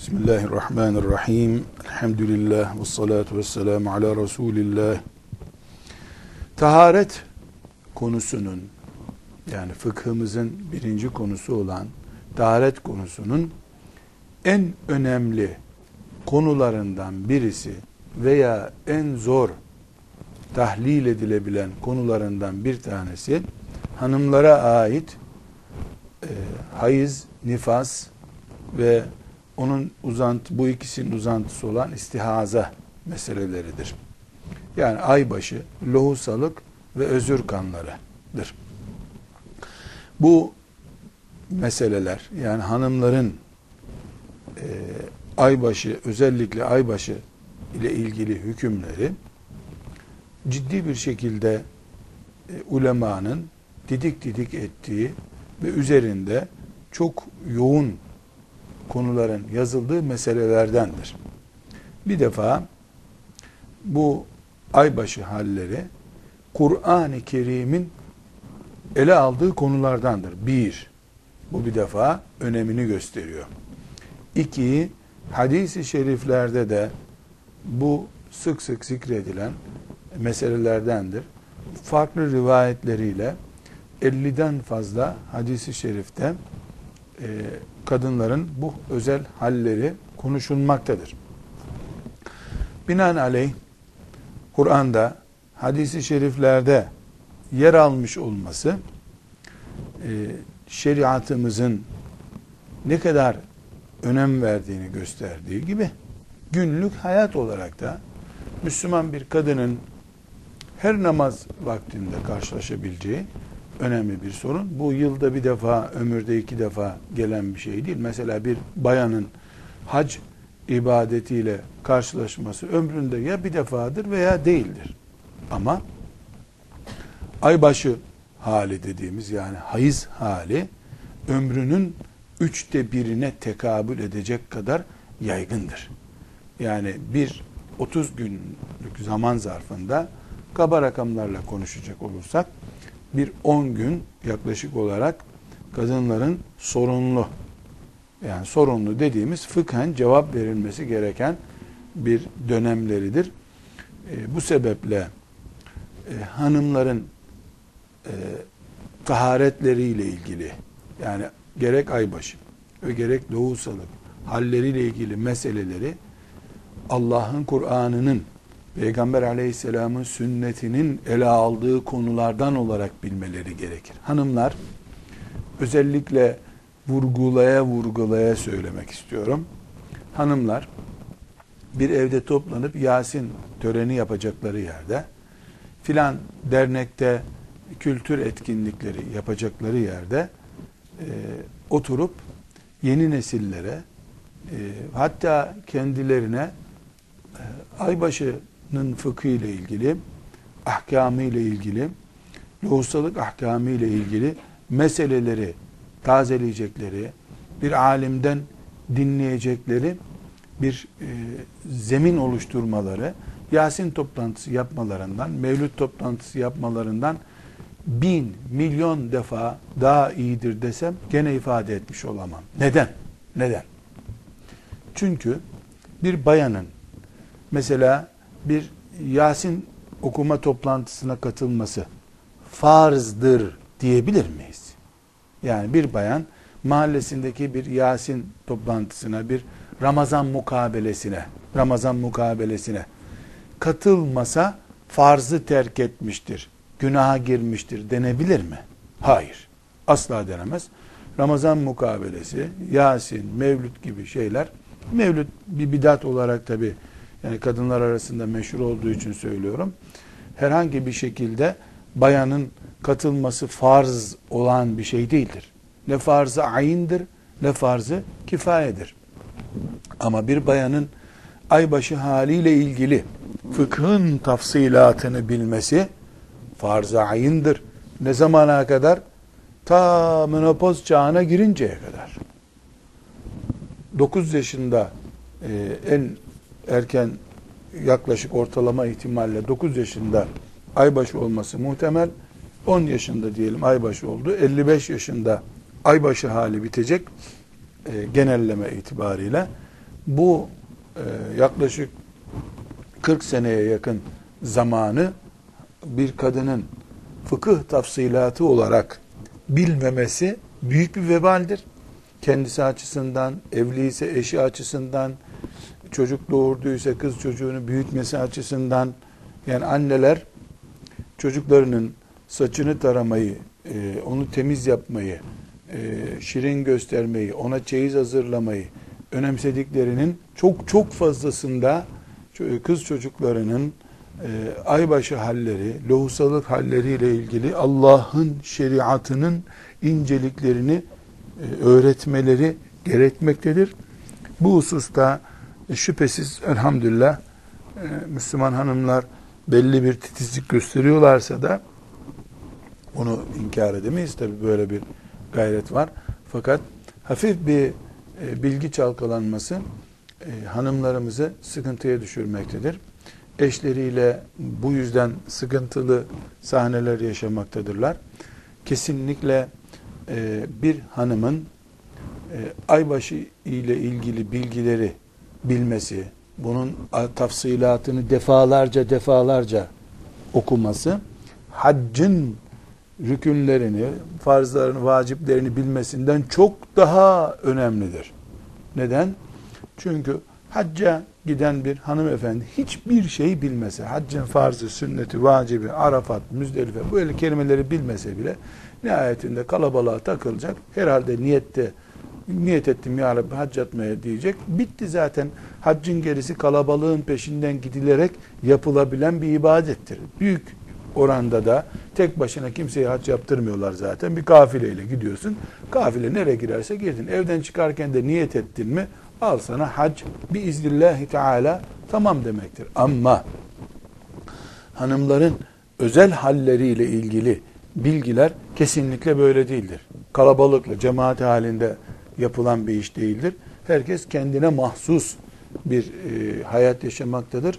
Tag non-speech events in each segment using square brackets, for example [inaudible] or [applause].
Bismillahirrahmanirrahim. Elhamdülillah ve salatu ve selamu ala Resulillah. Taharet konusunun yani fıkhımızın birinci konusu olan taharet konusunun en önemli konularından birisi veya en zor tahlil edilebilen konularından bir tanesi hanımlara ait e, hayız, nifas ve onun uzantı, bu ikisinin uzantısı olan istihaza meseleleridir. Yani aybaşı, lohusalık ve özür kanlarıdır. Bu meseleler yani hanımların e, aybaşı özellikle aybaşı ile ilgili hükümleri ciddi bir şekilde e, ulemanın didik didik ettiği ve üzerinde çok yoğun konuların yazıldığı meselelerdendir. Bir defa bu aybaşı halleri Kur'an-ı Kerim'in ele aldığı konulardandır. Bir, bu bir defa önemini gösteriyor. İki, hadis-i şeriflerde de bu sık sık zikredilen meselelerdendir. Farklı rivayetleriyle 50'den fazla hadisi şerifte e, kadınların bu özel halleri konuşulmaktadır. Binaenaleyh Kur'an'da hadisi şeriflerde yer almış olması e, şeriatımızın ne kadar önem verdiğini gösterdiği gibi günlük hayat olarak da Müslüman bir kadının her namaz vaktinde karşılaşabileceği önemli bir sorun. Bu yılda bir defa, ömürde iki defa gelen bir şey değil. Mesela bir bayanın hac ibadetiyle karşılaşması ömründe ya bir defadır veya değildir. Ama aybaşı hali dediğimiz yani hayız hali ömrünün üçte birine tekabül edecek kadar yaygındır. Yani bir 30 günlük zaman zarfında kaba rakamlarla konuşacak olursak bir 10 gün yaklaşık olarak kadınların sorunlu yani sorunlu dediğimiz fıkhen cevap verilmesi gereken bir dönemleridir. E, bu sebeple e, hanımların e, taharetleriyle ilgili yani gerek aybaşı ve gerek doğusalık halleriyle ilgili meseleleri Allah'ın Kur'an'ının Peygamber aleyhisselamın sünnetinin ele aldığı konulardan olarak bilmeleri gerekir. Hanımlar özellikle vurgulaya vurgulaya söylemek istiyorum. Hanımlar bir evde toplanıp Yasin töreni yapacakları yerde filan dernekte kültür etkinlikleri yapacakları yerde e, oturup yeni nesillere e, hatta kendilerine e, aybaşı Nın fıkı ile ilgili, ahkamı ile ilgili, lohusalık ahkamı ile ilgili meseleleri tazeleyecekleri, bir alimden dinleyecekleri bir e, zemin oluşturmaları, Yasin toplantısı yapmalarından, Mevlüt toplantısı yapmalarından bin, milyon defa daha iyidir desem gene ifade etmiş olamam. Neden? Neden? Çünkü bir bayanın mesela bir Yasin okuma toplantısına katılması farzdır diyebilir miyiz? Yani bir bayan mahallesindeki bir Yasin toplantısına, bir Ramazan mukabelesine, Ramazan mukabelesine katılmasa farzı terk etmiştir, günaha girmiştir denebilir mi? Hayır. Asla denemez. Ramazan mukabelesi, Yasin, Mevlüt gibi şeyler, Mevlüt bir bidat olarak tabi yani kadınlar arasında meşhur olduğu için söylüyorum. Herhangi bir şekilde bayanın katılması farz olan bir şey değildir. Ne farzı ayindir ne farzı kifayedir. Ama bir bayanın aybaşı haliyle ilgili fıkhın tafsilatını bilmesi farz-ı ayindir. Ne zamana kadar? Ta menopoz çağına girinceye kadar. 9 yaşında e, en erken yaklaşık ortalama ihtimalle 9 yaşında aybaşı olması muhtemel. 10 yaşında diyelim aybaşı oldu. 55 yaşında aybaşı hali bitecek e, genelleme itibariyle. bu e, yaklaşık 40 seneye yakın zamanı bir kadının fıkıh tafsilatı olarak bilmemesi büyük bir vebaldir. Kendisi açısından, evliyse eşi açısından, çocuk doğurduysa kız çocuğunu büyütmesi açısından, yani anneler çocuklarının saçını taramayı, e, onu temiz yapmayı, e, şirin göstermeyi, ona çeyiz hazırlamayı önemsediklerinin çok çok fazlasında kız çocuklarının e, aybaşı halleri, lohusalık halleriyle ilgili Allah'ın şeriatının inceliklerini öğretmeleri gerekmektedir. Bu hususta şüphesiz elhamdülillah Müslüman hanımlar belli bir titizlik gösteriyorlarsa da onu inkar edemeyiz. Tabi böyle bir gayret var. Fakat hafif bir e, bilgi çalkalanması e, hanımlarımızı sıkıntıya düşürmektedir. Eşleriyle bu yüzden sıkıntılı sahneler yaşamaktadırlar. Kesinlikle e, bir hanımın aybaşı ile ilgili bilgileri bilmesi, bunun tafsilatını defalarca defalarca okuması, haccın rükünlerini, farzlarını, vaciplerini bilmesinden çok daha önemlidir. Neden? Çünkü hacca giden bir hanımefendi hiçbir şey bilmese, haccın farzı, sünneti, vacibi, arafat, müzdelife böyle kelimeleri bilmese bile nihayetinde kalabalığa takılacak. Herhalde niyette niyet ettim ya Rabbi hac etmeye diyecek. Bitti zaten. Haccın gerisi kalabalığın peşinden gidilerek yapılabilen bir ibadettir. Büyük oranda da tek başına kimseye hac yaptırmıyorlar zaten. Bir kafileyle gidiyorsun. Kafile nereye girerse girdin. Evden çıkarken de niyet ettin mi al sana hac bir iznillahi teala tamam demektir. Ama hanımların özel halleriyle ilgili bilgiler kesinlikle böyle değildir. Kalabalıkla, cemaat halinde yapılan bir iş değildir. Herkes kendine mahsus bir e, hayat yaşamaktadır.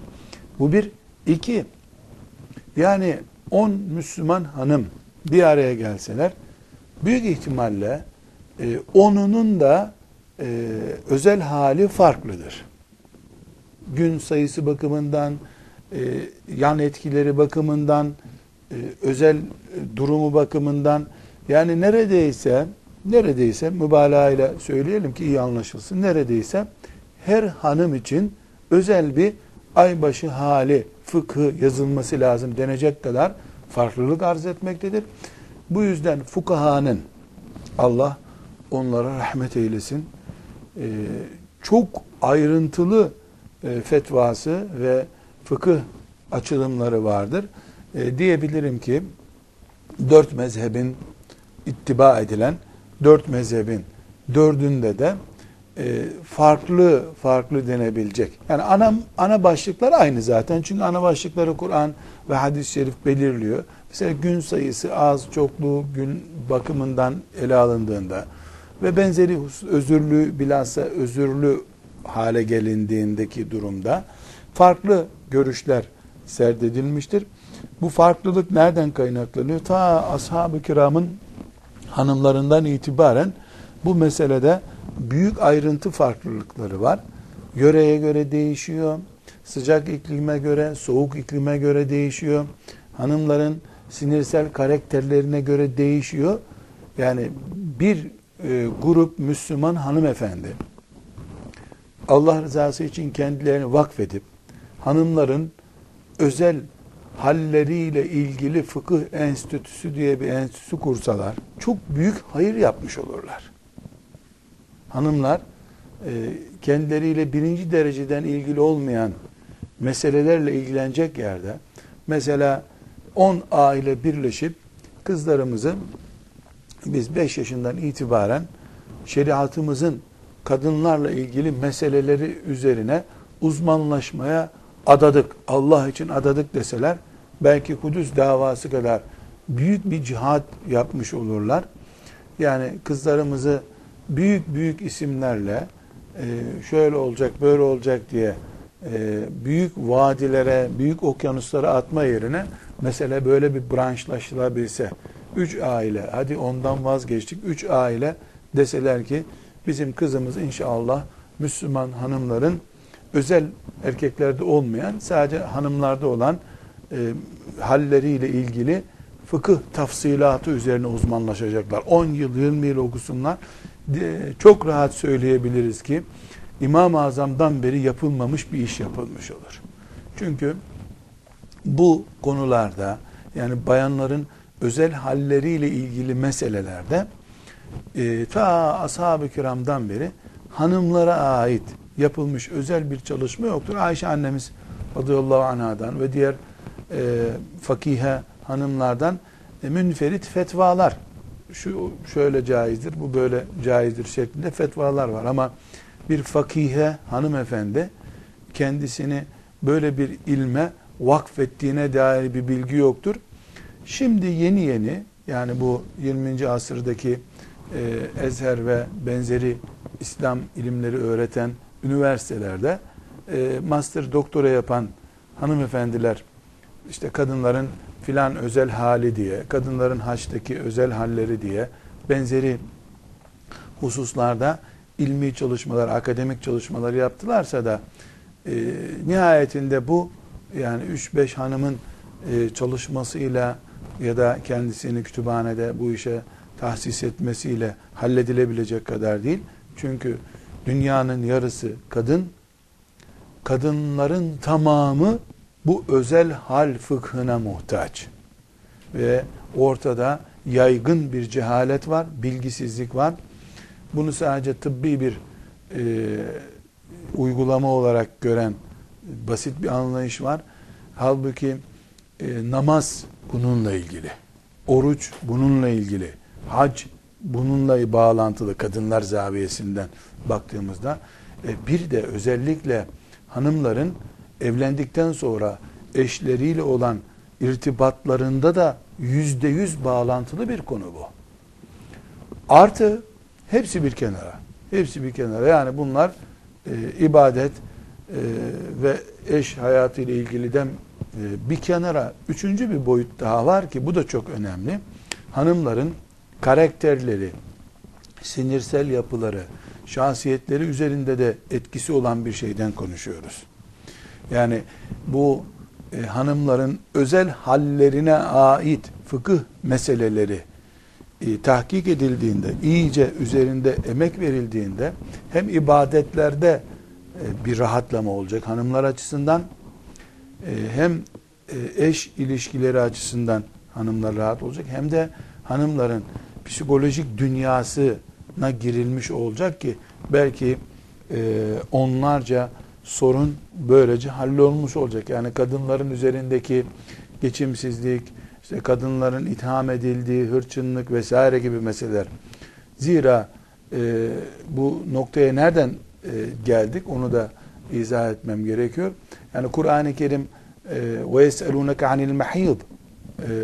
Bu bir. iki yani on Müslüman hanım bir araya gelseler büyük ihtimalle e, onunun da e, özel hali farklıdır. Gün sayısı bakımından, e, yan etkileri bakımından, e, özel durumu bakımından yani neredeyse neredeyse mübalağa ile söyleyelim ki iyi anlaşılsın. Neredeyse her hanım için özel bir aybaşı hali, fıkhı yazılması lazım denecek kadar farklılık arz etmektedir. Bu yüzden fukahanın Allah onlara rahmet eylesin. Ee, çok ayrıntılı e, fetvası ve fıkıh açılımları vardır. E, diyebilirim ki dört mezhebin ittiba edilen dört mezhebin dördünde de e, farklı farklı denebilecek. Yani ana ana başlıklar aynı zaten. Çünkü ana başlıkları Kur'an ve hadis-i şerif belirliyor. Mesela gün sayısı az, çokluğu gün bakımından ele alındığında ve benzeri özürlü bilhassa özürlü hale gelindiğindeki durumda farklı görüşler serdedilmiştir. Bu farklılık nereden kaynaklanıyor? Ta ashab-ı kiramın hanımlarından itibaren bu meselede büyük ayrıntı farklılıkları var. Yöreye göre değişiyor. Sıcak iklime göre, soğuk iklime göre değişiyor. Hanımların sinirsel karakterlerine göre değişiyor. Yani bir e, grup Müslüman hanımefendi Allah rızası için kendilerini vakfedip hanımların özel halleriyle ilgili fıkıh enstitüsü diye bir enstitüsü kursalar çok büyük hayır yapmış olurlar. Hanımlar e, kendileriyle birinci dereceden ilgili olmayan meselelerle ilgilenecek yerde mesela 10 aile birleşip kızlarımızı biz 5 yaşından itibaren şeriatımızın kadınlarla ilgili meseleleri üzerine uzmanlaşmaya adadık, Allah için adadık deseler belki Kudüs davası kadar büyük bir cihat yapmış olurlar. Yani kızlarımızı büyük büyük isimlerle e, şöyle olacak böyle olacak diye e, büyük vadilere, büyük okyanuslara atma yerine mesela böyle bir branşlaşılabilse üç aile, hadi ondan vazgeçtik, üç aile deseler ki bizim kızımız inşallah Müslüman hanımların özel erkeklerde olmayan sadece hanımlarda olan e, halleriyle ilgili fıkıh tafsilatı üzerine uzmanlaşacaklar. 10 yıl 20 yıl okusunlar. De, çok rahat söyleyebiliriz ki İmam-ı Azam'dan beri yapılmamış bir iş yapılmış olur. Çünkü bu konularda yani bayanların özel halleriyle ilgili meselelerde e, ta ashab-ı kiramdan beri hanımlara ait yapılmış özel bir çalışma yoktur. Ayşe annemiz radıyallahu anhadan ve diğer e, fakihe hanımlardan e, münferit fetvalar şu şöyle caizdir, bu böyle caizdir şeklinde fetvalar var ama bir fakihe hanımefendi kendisini böyle bir ilme vakfettiğine dair bir bilgi yoktur. Şimdi yeni yeni yani bu 20. asırdaki e, Ezher ve benzeri İslam ilimleri öğreten üniversitelerde e, master doktora yapan hanımefendiler işte kadınların filan özel hali diye, kadınların haçtaki özel halleri diye benzeri hususlarda ilmi çalışmalar, akademik çalışmalar yaptılarsa da e, nihayetinde bu yani 3-5 hanımın e, çalışmasıyla ya da kendisini kütüphanede bu işe tahsis etmesiyle halledilebilecek kadar değil. Çünkü dünyanın yarısı kadın, kadınların tamamı bu özel hal fıkhına muhtaç. Ve ortada yaygın bir cehalet var, bilgisizlik var. Bunu sadece tıbbi bir e, uygulama olarak gören basit bir anlayış var. Halbuki e, namaz bununla ilgili, oruç bununla ilgili, hac bununla bağlantılı kadınlar zaviyesinden baktığımızda e, bir de özellikle hanımların evlendikten sonra eşleriyle olan irtibatlarında da yüzde yüz bağlantılı bir konu bu. Artı hepsi bir kenara. Hepsi bir kenara. Yani bunlar e, ibadet e, ve eş hayatı ile ilgili de e, bir kenara üçüncü bir boyut daha var ki bu da çok önemli. Hanımların karakterleri, sinirsel yapıları, şahsiyetleri üzerinde de etkisi olan bir şeyden konuşuyoruz. Yani bu e, hanımların özel hallerine ait fıkıh meseleleri e, tahkik edildiğinde, iyice üzerinde emek verildiğinde hem ibadetlerde e, bir rahatlama olacak hanımlar açısından e, hem e, eş ilişkileri açısından hanımlar rahat olacak hem de hanımların psikolojik dünyasına girilmiş olacak ki belki e, onlarca sorun böylece hallolmuş olacak. Yani kadınların üzerindeki geçimsizlik, işte kadınların itham edildiği hırçınlık vesaire gibi meseleler. Zira e, bu noktaya nereden e, geldik onu da izah etmem gerekiyor. Yani Kur'an-ı Kerim yeselunke anil mahid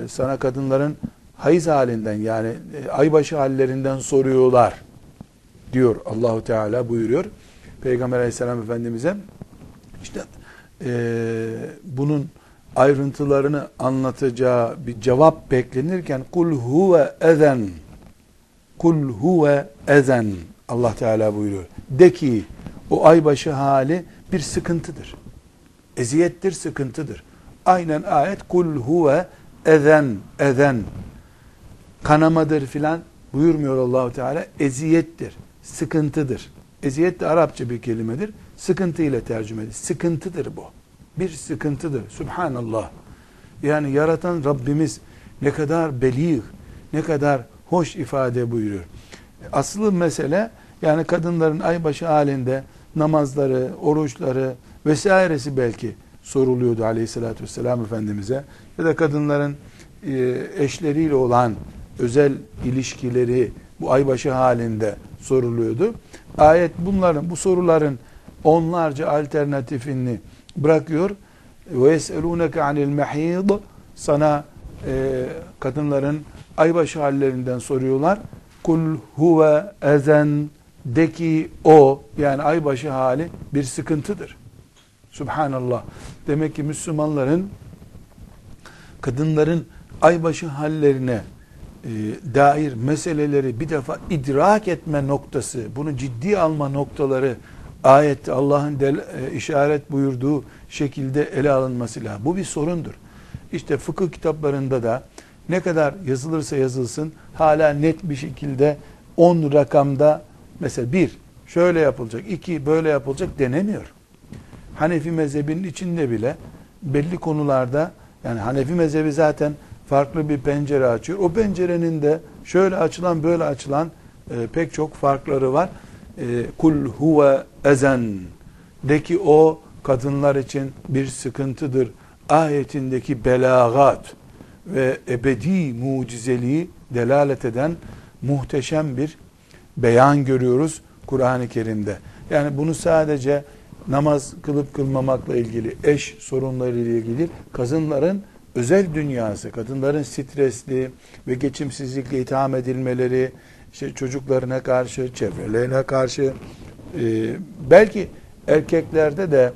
sana kadınların hayız halinden yani e, aybaşı hallerinden soruyorlar diyor Allahu Teala buyuruyor. Peygamber Aleyhisselam Efendimiz'e işte e, bunun ayrıntılarını anlatacağı bir cevap beklenirken kul huve ezen kul huve ezen Allah Teala buyuruyor. De ki o aybaşı hali bir sıkıntıdır. Eziyettir, sıkıntıdır. Aynen ayet kul huve ezen ezen kanamadır filan buyurmuyor Allahu Teala. Eziyettir, sıkıntıdır. Eziyet de Arapça bir kelimedir. Sıkıntı ile tercüme edilir. Sıkıntıdır bu. Bir sıkıntıdır. Subhanallah. Yani yaratan Rabbimiz ne kadar belih, ne kadar hoş ifade buyuruyor. Aslı mesele yani kadınların aybaşı halinde namazları, oruçları vesairesi belki soruluyordu aleyhissalatü vesselam Efendimiz'e. Ya da kadınların e, eşleriyle olan özel ilişkileri bu aybaşı halinde soruluyordu. Ayet bunların, bu soruların onlarca alternatifini bırakıyor. Yeselûneke anil mehîd sana e, kadınların aybaşı hallerinden soruyorlar. Kul huve ezen de ki o yani aybaşı hali bir sıkıntıdır. Subhanallah. Demek ki Müslümanların kadınların aybaşı hallerine dair meseleleri bir defa idrak etme noktası, bunu ciddi alma noktaları ayette Allah'ın e, işaret buyurduğu şekilde ele alınması lazım. Bu bir sorundur. İşte fıkıh kitaplarında da ne kadar yazılırsa yazılsın hala net bir şekilde 10 rakamda mesela bir şöyle yapılacak, iki böyle yapılacak denemiyor. Hanefi mezhebinin içinde bile belli konularda yani Hanefi mezhebi zaten farklı bir pencere açıyor. O pencerenin de şöyle açılan böyle açılan e, pek çok farkları var. E, Kul huve ezen de ki o kadınlar için bir sıkıntıdır. Ayetindeki belagat ve ebedi mucizeliği delalet eden muhteşem bir beyan görüyoruz Kur'an-ı Kerim'de. Yani bunu sadece namaz kılıp kılmamakla ilgili, eş sorunları ile ilgili kadınların özel dünyası, kadınların stresli ve geçimsizlikle itham edilmeleri, işte çocuklarına karşı, çevrelerine karşı, e, belki erkeklerde de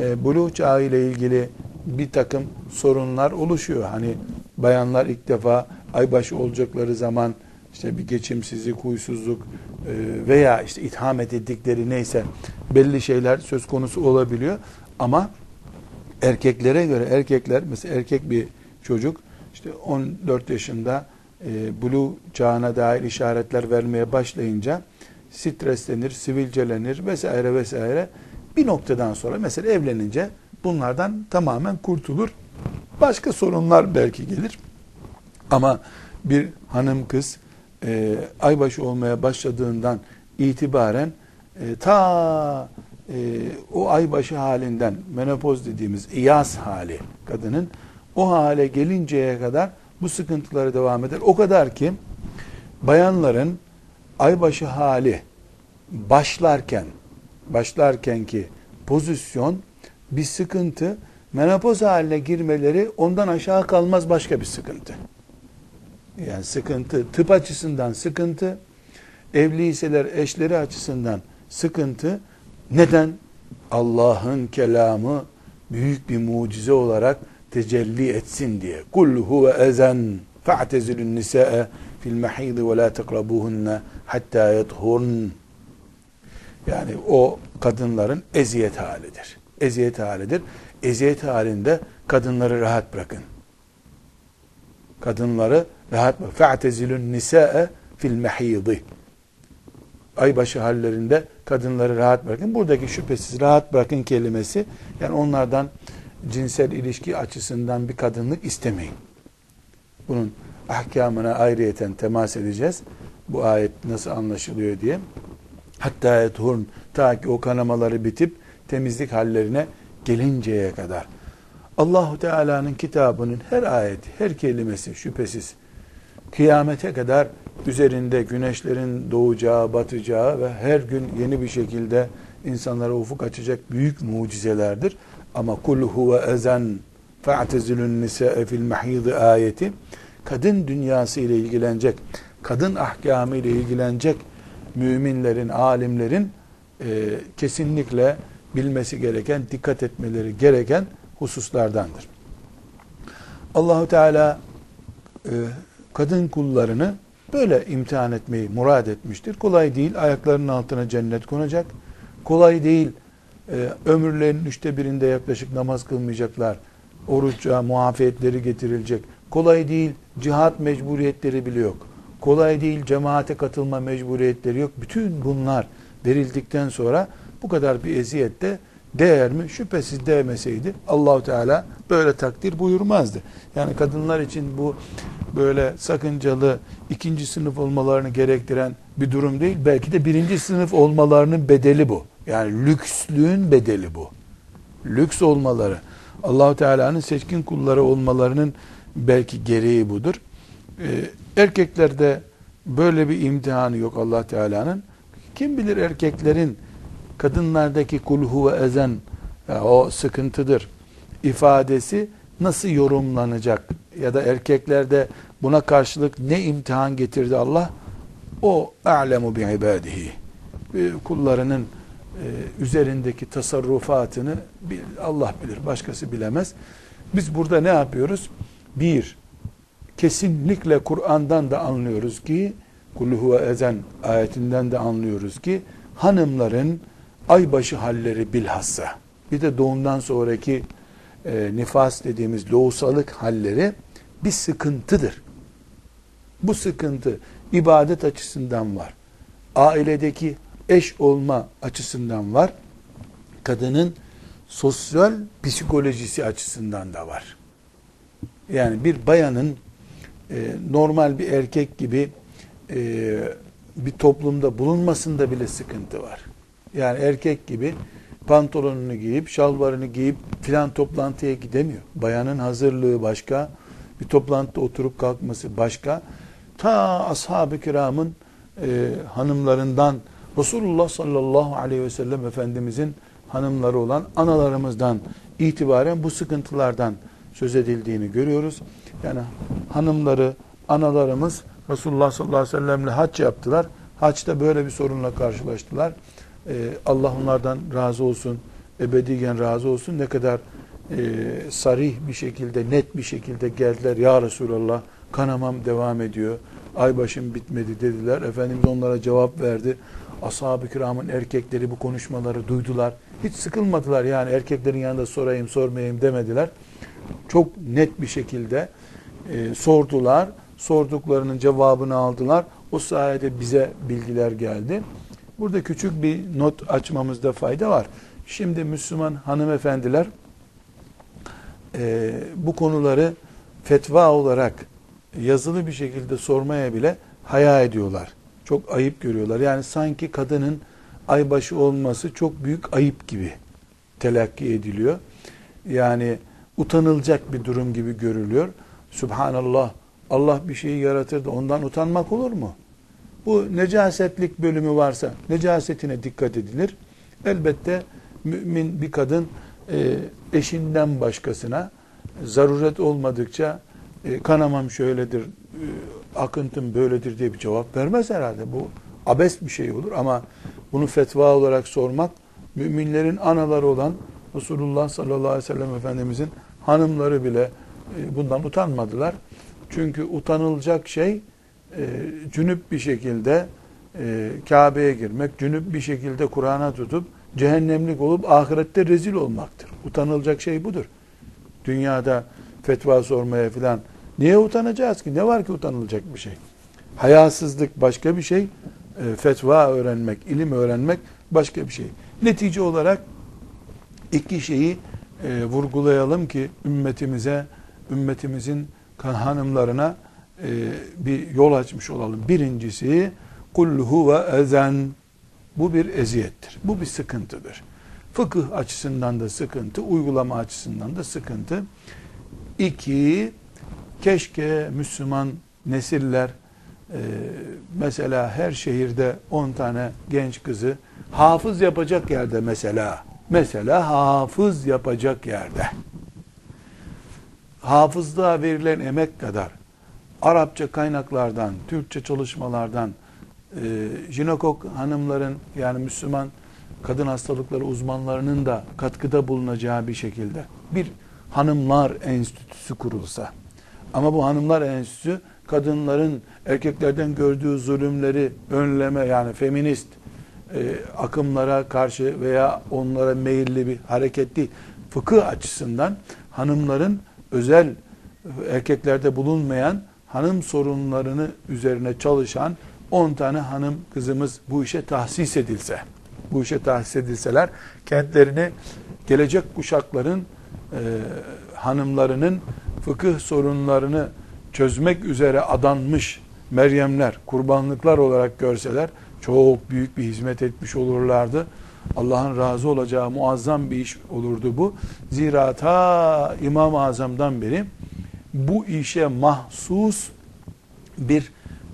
e, buluğ çağı ile ilgili bir takım sorunlar oluşuyor. Hani bayanlar ilk defa aybaşı olacakları zaman işte bir geçimsizlik, huysuzluk e, veya işte itham edildikleri neyse belli şeyler söz konusu olabiliyor. Ama erkeklere göre erkekler mesela erkek bir çocuk işte 14 yaşında e, bulu çağına dair işaretler vermeye başlayınca streslenir, sivilcelenir vesaire vesaire. Bir noktadan sonra mesela evlenince bunlardan tamamen kurtulur. Başka sorunlar belki gelir. Ama bir hanım kız e, aybaşı olmaya başladığından itibaren e, ta e, o aybaşı halinden menopoz dediğimiz iyaz hali kadının o hale gelinceye kadar bu sıkıntıları devam eder. O kadar ki bayanların aybaşı hali başlarken başlarken ki pozisyon bir sıkıntı menopoz haline girmeleri ondan aşağı kalmaz başka bir sıkıntı. Yani sıkıntı tıp açısından sıkıntı, evliyseler eşleri açısından sıkıntı. Neden? Allah'ın kelamı büyük bir mucize olarak tecelli etsin diye. Kul huve ezen fa'tezilun nisa'e fil mahid ve la tekrabuhunne hatta yethurn. Yani o kadınların eziyet halidir. Eziyet halidir. Eziyet halinde kadınları rahat bırakın. Kadınları rahat bırakın. Fa'tezilun nisa'e fil mahidi. Aybaşı hallerinde kadınları rahat bırakın. Buradaki şüphesiz rahat bırakın kelimesi yani onlardan cinsel ilişki açısından bir kadınlık istemeyin. Bunun ahkamına ayrıyeten temas edeceğiz. Bu ayet nasıl anlaşılıyor diye. Hatta ethurn ta ki o kanamaları bitip temizlik hallerine gelinceye kadar. Allahu Teala'nın kitabının her ayeti, her kelimesi şüphesiz kıyamete kadar üzerinde güneşlerin doğacağı, batacağı ve her gün yeni bir şekilde insanlara ufuk açacak büyük mucizelerdir. Ama kul huve ezen fa'tezilun nisa'e fil mahidi ayeti kadın dünyası ile ilgilenecek, kadın ahkamı ile ilgilenecek müminlerin, alimlerin e, kesinlikle bilmesi gereken, dikkat etmeleri gereken hususlardandır. Allahu Teala e, kadın kullarını böyle imtihan etmeyi murad etmiştir. Kolay değil. Ayaklarının altına cennet konacak. Kolay değil. E, ömürlerinin üçte birinde yaklaşık namaz kılmayacaklar. Oruçça muafiyetleri getirilecek. Kolay değil. Cihat mecburiyetleri bile yok. Kolay değil. Cemaate katılma mecburiyetleri yok. Bütün bunlar verildikten sonra bu kadar bir eziyette değer mi? Şüphesiz değmeseydi Allahu Teala böyle takdir buyurmazdı. Yani kadınlar için bu böyle sakıncalı ikinci sınıf olmalarını gerektiren bir durum değil. Belki de birinci sınıf olmalarının bedeli bu. Yani lükslüğün bedeli bu. Lüks olmaları, Allahu Teala'nın seçkin kulları olmalarının belki gereği budur. Ee, erkeklerde böyle bir imtihanı yok Allah Teala'nın. Kim bilir erkeklerin kadınlardaki kulhu ve ezen o sıkıntıdır ifadesi nasıl yorumlanacak? Ya da erkeklerde buna karşılık ne imtihan getirdi Allah? O a'lemu bi ibadihi kullarının e, üzerindeki tasarrufatını Allah bilir başkası bilemez. Biz burada ne yapıyoruz? Bir kesinlikle Kur'an'dan da anlıyoruz ki kulhu ve ezen ayetinden de anlıyoruz ki hanımların aybaşı halleri bilhassa. Bir de doğumdan sonraki e, nifas dediğimiz loğusalık halleri bir sıkıntıdır. Bu sıkıntı ibadet açısından var. Ailedeki eş olma açısından var. Kadının sosyal psikolojisi açısından da var. Yani bir bayanın e, normal bir erkek gibi e, bir toplumda bulunmasında bile sıkıntı var. Yani erkek gibi pantolonunu giyip, şalvarını giyip filan toplantıya gidemiyor. Bayanın hazırlığı başka, bir toplantıda oturup kalkması başka. Ta ashab-ı kiramın e, hanımlarından Resulullah sallallahu aleyhi ve sellem Efendimizin hanımları olan analarımızdan itibaren bu sıkıntılardan söz edildiğini görüyoruz. Yani hanımları, analarımız Resulullah sallallahu aleyhi ve sellemle haç yaptılar. Haçta böyle bir sorunla karşılaştılar. Ee, Allah onlardan razı olsun, ebediyen razı olsun. Ne kadar e, sarih bir şekilde, net bir şekilde geldiler. Ya Resulallah kanamam devam ediyor. Aybaşım bitmedi dediler. Efendimiz onlara cevap verdi. Ashab-ı kiramın erkekleri bu konuşmaları duydular. Hiç sıkılmadılar yani erkeklerin yanında sorayım sormayayım demediler. Çok net bir şekilde e, sordular. Sorduklarının cevabını aldılar. O sayede bize bilgiler geldi. Burada küçük bir not açmamızda fayda var. Şimdi Müslüman hanımefendiler e, bu konuları fetva olarak yazılı bir şekilde sormaya bile haya ediyorlar. Çok ayıp görüyorlar. Yani sanki kadının aybaşı olması çok büyük ayıp gibi telakki ediliyor. Yani utanılacak bir durum gibi görülüyor. Subhanallah Allah bir şeyi yaratır da ondan utanmak olur mu? Bu necasetlik bölümü varsa necasetine dikkat edilir. Elbette mümin bir kadın e, eşinden başkasına zaruret olmadıkça e, kanamam şöyledir, e, akıntım böyledir diye bir cevap vermez herhalde. Bu abes bir şey olur ama bunu fetva olarak sormak müminlerin anaları olan Resulullah sallallahu aleyhi ve sellem Efendimizin hanımları bile bundan utanmadılar. Çünkü utanılacak şey e, cünüp bir şekilde e, Kabe'ye girmek, cünüp bir şekilde Kur'an'a tutup cehennemlik olup ahirette rezil olmaktır. Utanılacak şey budur. Dünyada fetva sormaya filan niye utanacağız ki? Ne var ki utanılacak bir şey? Hayasızlık başka bir şey, e, fetva öğrenmek, ilim öğrenmek başka bir şey. Netice olarak iki şeyi e, vurgulayalım ki ümmetimize, ümmetimizin hanımlarına e, bir yol açmış olalım. Birincisi kul huve ezen bu bir eziyettir. Bu bir sıkıntıdır. Fıkıh açısından da sıkıntı, uygulama açısından da sıkıntı. İki, keşke Müslüman nesiller e, mesela her şehirde 10 tane genç kızı hafız yapacak yerde mesela mesela hafız yapacak yerde hafızlığa verilen emek kadar Arapça kaynaklardan, Türkçe çalışmalardan, e, jinekok hanımların yani Müslüman kadın hastalıkları uzmanlarının da katkıda bulunacağı bir şekilde bir hanımlar enstitüsü kurulsa. Ama bu hanımlar enstitüsü kadınların erkeklerden gördüğü zulümleri önleme yani feminist e, akımlara karşı veya onlara meyilli bir hareketli fıkıh açısından hanımların özel erkeklerde bulunmayan hanım sorunlarını üzerine çalışan 10 tane hanım kızımız bu işe tahsis edilse, bu işe tahsis edilseler kentlerini gelecek kuşakların e, hanımlarının fıkıh sorunlarını çözmek üzere adanmış Meryemler, kurbanlıklar olarak görseler çok büyük bir hizmet etmiş olurlardı. Allah'ın razı olacağı muazzam bir iş olurdu bu. Zira ta İmam-ı Azam'dan beri bu işe mahsus bir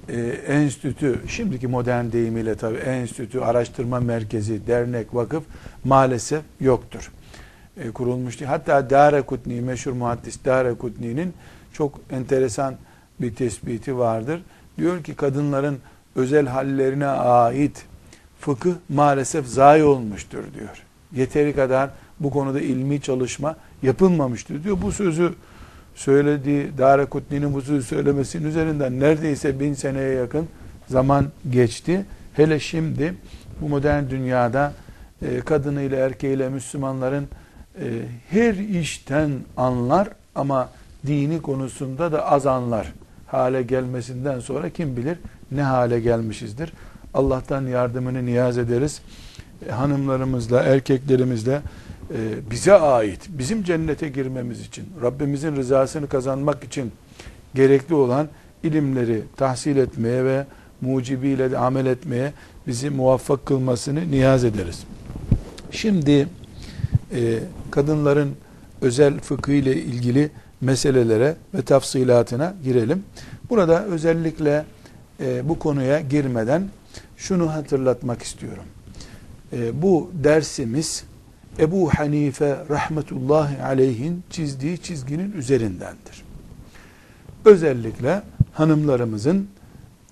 e, enstitü, şimdiki modern deyimiyle tabi enstitü, araştırma merkezi, dernek, vakıf maalesef yoktur. E, kurulmuş. Hatta Darekutni, meşhur muhaddis Darekutni'nin çok enteresan bir tespiti vardır. Diyor ki kadınların özel hallerine ait fıkıh maalesef zayi olmuştur diyor. Yeteri kadar bu konuda ilmi çalışma yapılmamıştır diyor. Bu sözü söylediği Dara Kutni'nin sözü söylemesinin üzerinden neredeyse bin seneye yakın zaman geçti. Hele şimdi bu modern dünyada e, kadınıyla erkeğiyle Müslümanların e, her işten anlar ama dini konusunda da az anlar hale gelmesinden sonra kim bilir ne hale gelmişizdir. Allah'tan yardımını niyaz ederiz. E, hanımlarımızla, erkeklerimizle bize ait, bizim cennete girmemiz için, Rabbimizin rızasını kazanmak için gerekli olan ilimleri tahsil etmeye ve mucibiyle de amel etmeye bizi muvaffak kılmasını niyaz ederiz. Şimdi e, kadınların özel fıkıh ile ilgili meselelere ve tafsilatına girelim. Burada özellikle e, bu konuya girmeden şunu hatırlatmak istiyorum. E, bu dersimiz Ebu Hanife rahmetullahi aleyhin çizdiği çizginin üzerindendir. Özellikle hanımlarımızın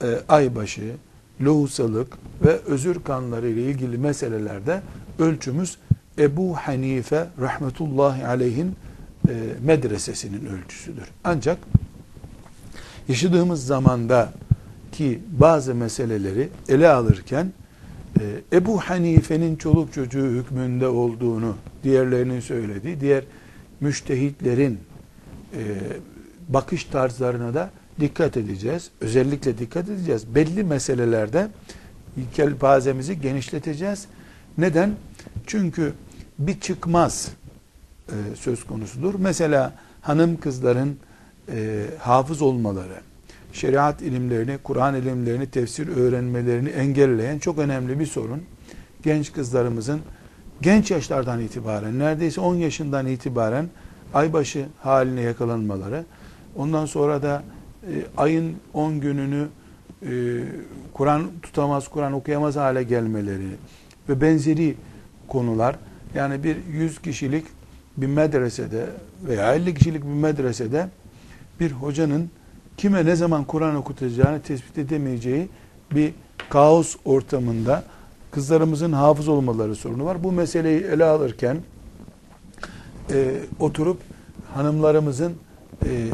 e, aybaşı, lohusalık ve özür kanları ile ilgili meselelerde ölçümüz Ebu Hanife rahmetullahi aleyhin e, medresesinin ölçüsüdür. Ancak yaşadığımız zamanda ki bazı meseleleri ele alırken Ebu Hanife'nin çoluk çocuğu hükmünde olduğunu diğerlerinin söylediği, diğer müştehitlerin e, bakış tarzlarına da dikkat edeceğiz. Özellikle dikkat edeceğiz. Belli meselelerde kelpazemizi genişleteceğiz. Neden? Çünkü bir çıkmaz e, söz konusudur. Mesela hanım kızların e, hafız olmaları, şeriat ilimlerini, Kur'an ilimlerini, tefsir öğrenmelerini engelleyen çok önemli bir sorun. Genç kızlarımızın genç yaşlardan itibaren, neredeyse 10 yaşından itibaren aybaşı haline yakalanmaları, ondan sonra da e, ayın 10 gününü e, Kur'an tutamaz, Kur'an okuyamaz hale gelmeleri ve benzeri konular, yani bir 100 kişilik bir medresede veya 50 kişilik bir medresede bir hocanın kime ne zaman Kur'an okutacağını tespit edemeyeceği bir kaos ortamında kızlarımızın hafız olmaları sorunu var. Bu meseleyi ele alırken e, oturup hanımlarımızın e,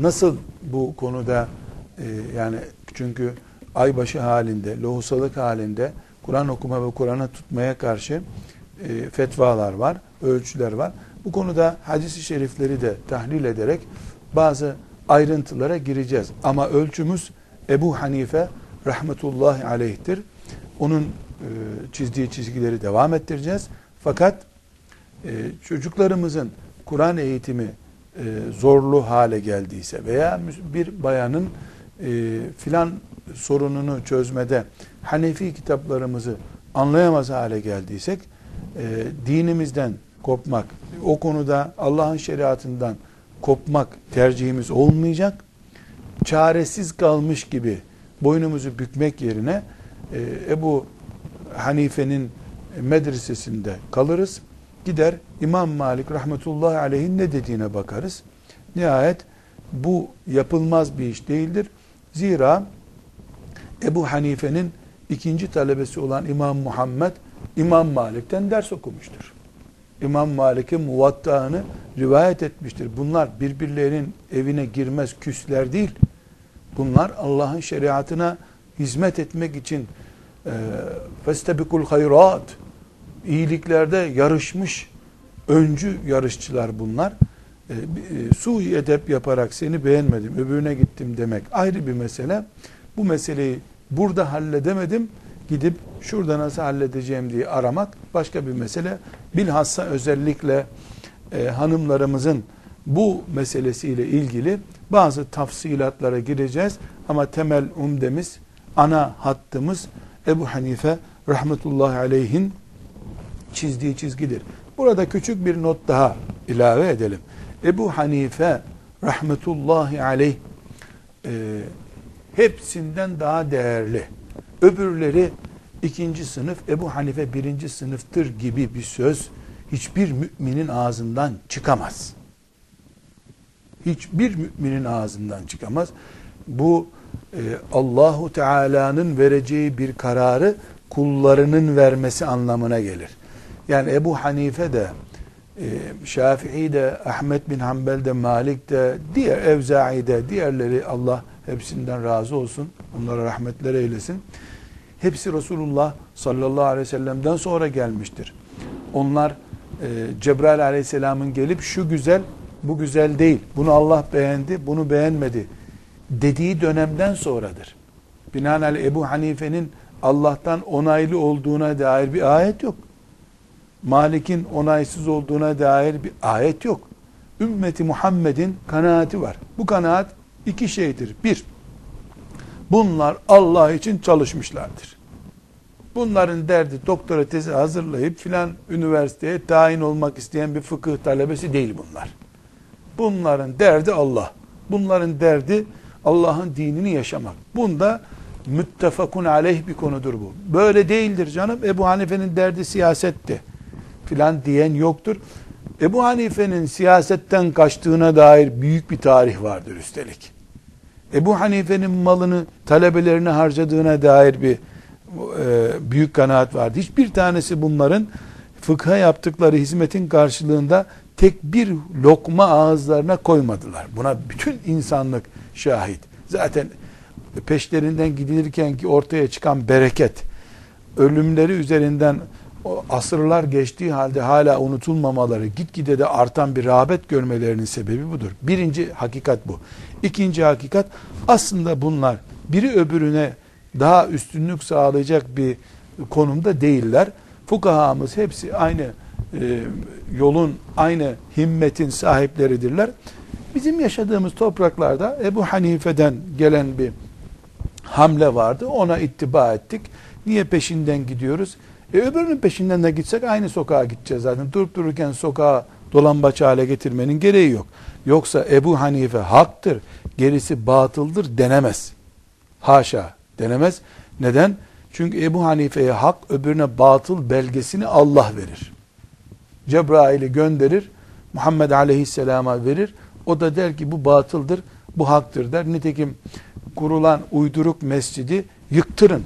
nasıl bu konuda e, yani çünkü aybaşı halinde, lohusalık halinde Kur'an okuma ve Kur'an'a tutmaya karşı e, fetvalar var, ölçüler var. Bu konuda hadisi şerifleri de tahlil ederek bazı ayrıntılara gireceğiz. Ama ölçümüz Ebu Hanife rahmetullahi aleyhtir. Onun e, çizdiği çizgileri devam ettireceğiz. Fakat e, çocuklarımızın Kur'an eğitimi e, zorlu hale geldiyse veya bir bayanın e, filan sorununu çözmede Hanefi kitaplarımızı anlayamaz hale geldiysek e, dinimizden kopmak, o konuda Allah'ın şeriatından kopmak tercihimiz olmayacak. Çaresiz kalmış gibi boynumuzu bükmek yerine e, Ebu Hanife'nin medresesinde kalırız. Gider İmam Malik rahmetullahi aleyhin ne dediğine bakarız. Nihayet bu yapılmaz bir iş değildir. Zira Ebu Hanife'nin ikinci talebesi olan İmam Muhammed İmam Malik'ten ders okumuştur. İmam Malik'in muvattağını rivayet etmiştir. Bunlar birbirlerinin evine girmez küsler değil. Bunlar Allah'ın şeriatına hizmet etmek için festebikul hayrat iyiliklerde yarışmış öncü yarışçılar bunlar. E, e, sui edep yaparak seni beğenmedim, öbürüne gittim demek ayrı bir mesele. Bu meseleyi burada halledemedim, gidip şurada nasıl halledeceğim diye aramak başka bir mesele. Bilhassa özellikle e, hanımlarımızın bu meselesiyle ilgili bazı tafsilatlara gireceğiz. Ama temel umdemiz, ana hattımız Ebu Hanife rahmetullahi aleyhin çizdiği çizgidir. Burada küçük bir not daha ilave edelim. Ebu Hanife rahmetullahi aleyh e, hepsinden daha değerli. Öbürleri ikinci sınıf, Ebu Hanife birinci sınıftır gibi bir söz hiçbir müminin ağzından çıkamaz. Hiçbir müminin ağzından çıkamaz. Bu e, Allahu Teala'nın vereceği bir kararı kullarının vermesi anlamına gelir. Yani Ebu Hanife de, e, Şafii de, Ahmet bin Hanbel de, Malik de, diğer Evza'i de, diğerleri Allah hepsinden razı olsun. Onlara rahmetler eylesin. Hepsi Resulullah sallallahu aleyhi ve sellem'den sonra gelmiştir. Onlar e, Cebrail aleyhisselamın gelip şu güzel, bu güzel değil, bunu Allah beğendi, bunu beğenmedi dediği dönemden sonradır. Binaenaleyh Ebu Hanife'nin Allah'tan onaylı olduğuna dair bir ayet yok. Malik'in onaysız olduğuna dair bir ayet yok. Ümmeti Muhammed'in kanaati var. Bu kanaat iki şeydir. Bir, bunlar Allah için çalışmışlardır. Bunların derdi doktora tezi hazırlayıp filan üniversiteye tayin olmak isteyen bir fıkıh talebesi değil bunlar. Bunların derdi Allah. Bunların derdi Allah'ın dinini yaşamak. Bunda müttefakun aleyh bir konudur bu. Böyle değildir canım. Ebu Hanife'nin derdi siyasetti filan diyen yoktur. Ebu Hanife'nin siyasetten kaçtığına dair büyük bir tarih vardır üstelik. Ebu Hanife'nin malını talebelerine harcadığına dair bir e, büyük kanaat vardı. Hiçbir tanesi bunların fıkha yaptıkları hizmetin karşılığında tek bir lokma ağızlarına koymadılar. Buna bütün insanlık şahit. Zaten peşlerinden gidilirken ki ortaya çıkan bereket, ölümleri üzerinden o asırlar geçtiği halde hala unutulmamaları, gitgide de artan bir rağbet görmelerinin sebebi budur. Birinci hakikat bu. İkinci hakikat aslında bunlar biri öbürüne daha üstünlük sağlayacak bir konumda değiller. Fukahamız hepsi aynı e, yolun, aynı himmetin sahipleridirler. Bizim yaşadığımız topraklarda Ebu Hanife'den gelen bir hamle vardı. Ona ittiba ettik. Niye peşinden gidiyoruz? E öbürünün peşinden de gitsek aynı sokağa gideceğiz zaten. Durup dururken sokağa dolambaç hale getirmenin gereği yok. Yoksa Ebu Hanife haktır, gerisi batıldır denemez. Haşa denemez. Neden? Çünkü Ebu Hanife'ye hak, öbürüne batıl belgesini Allah verir. Cebrail'i gönderir, Muhammed Aleyhisselam'a verir. O da der ki bu batıldır, bu haktır der. Nitekim kurulan uyduruk mescidi yıktırın.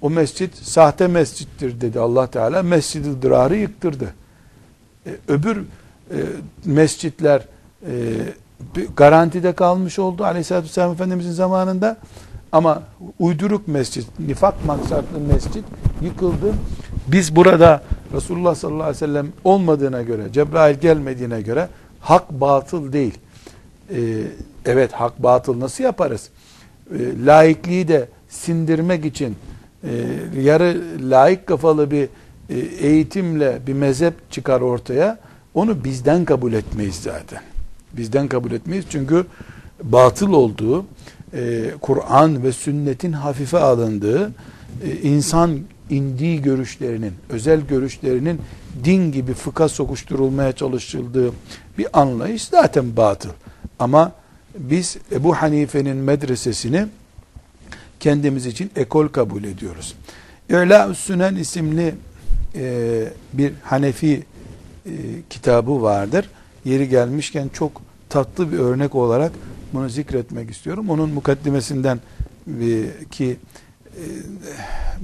O mescit sahte mescittir dedi Allah Teala. Mescid-i Dırar'ı yıktırdı. Ee, öbür e, mescitler e, garantide kalmış oldu Aleyhisselatü Vesselam Efendimizin zamanında. Ama uyduruk mescit, nifak maksatlı mescit yıkıldı. Biz burada Resulullah sallallahu aleyhi ve sellem olmadığına göre, Cebrail gelmediğine göre hak batıl değil. Ee, evet hak batıl nasıl yaparız? Ee, laikliği de sindirmek için e, yarı laik kafalı bir e, eğitimle bir mezhep çıkar ortaya. Onu bizden kabul etmeyiz zaten. Bizden kabul etmeyiz çünkü batıl olduğu, e, Kur'an ve sünnetin hafife alındığı, e, insan indiği görüşlerinin, özel görüşlerinin din gibi fıkha sokuşturulmaya çalışıldığı bir anlayış zaten batıl. Ama biz Ebu Hanife'nin medresesini kendimiz için ekol kabul ediyoruz. İ'la Sünen isimli e, bir Hanefi e, kitabı vardır. Yeri gelmişken çok tatlı bir örnek olarak bunu zikretmek istiyorum. Onun mukaddimesinden ki e,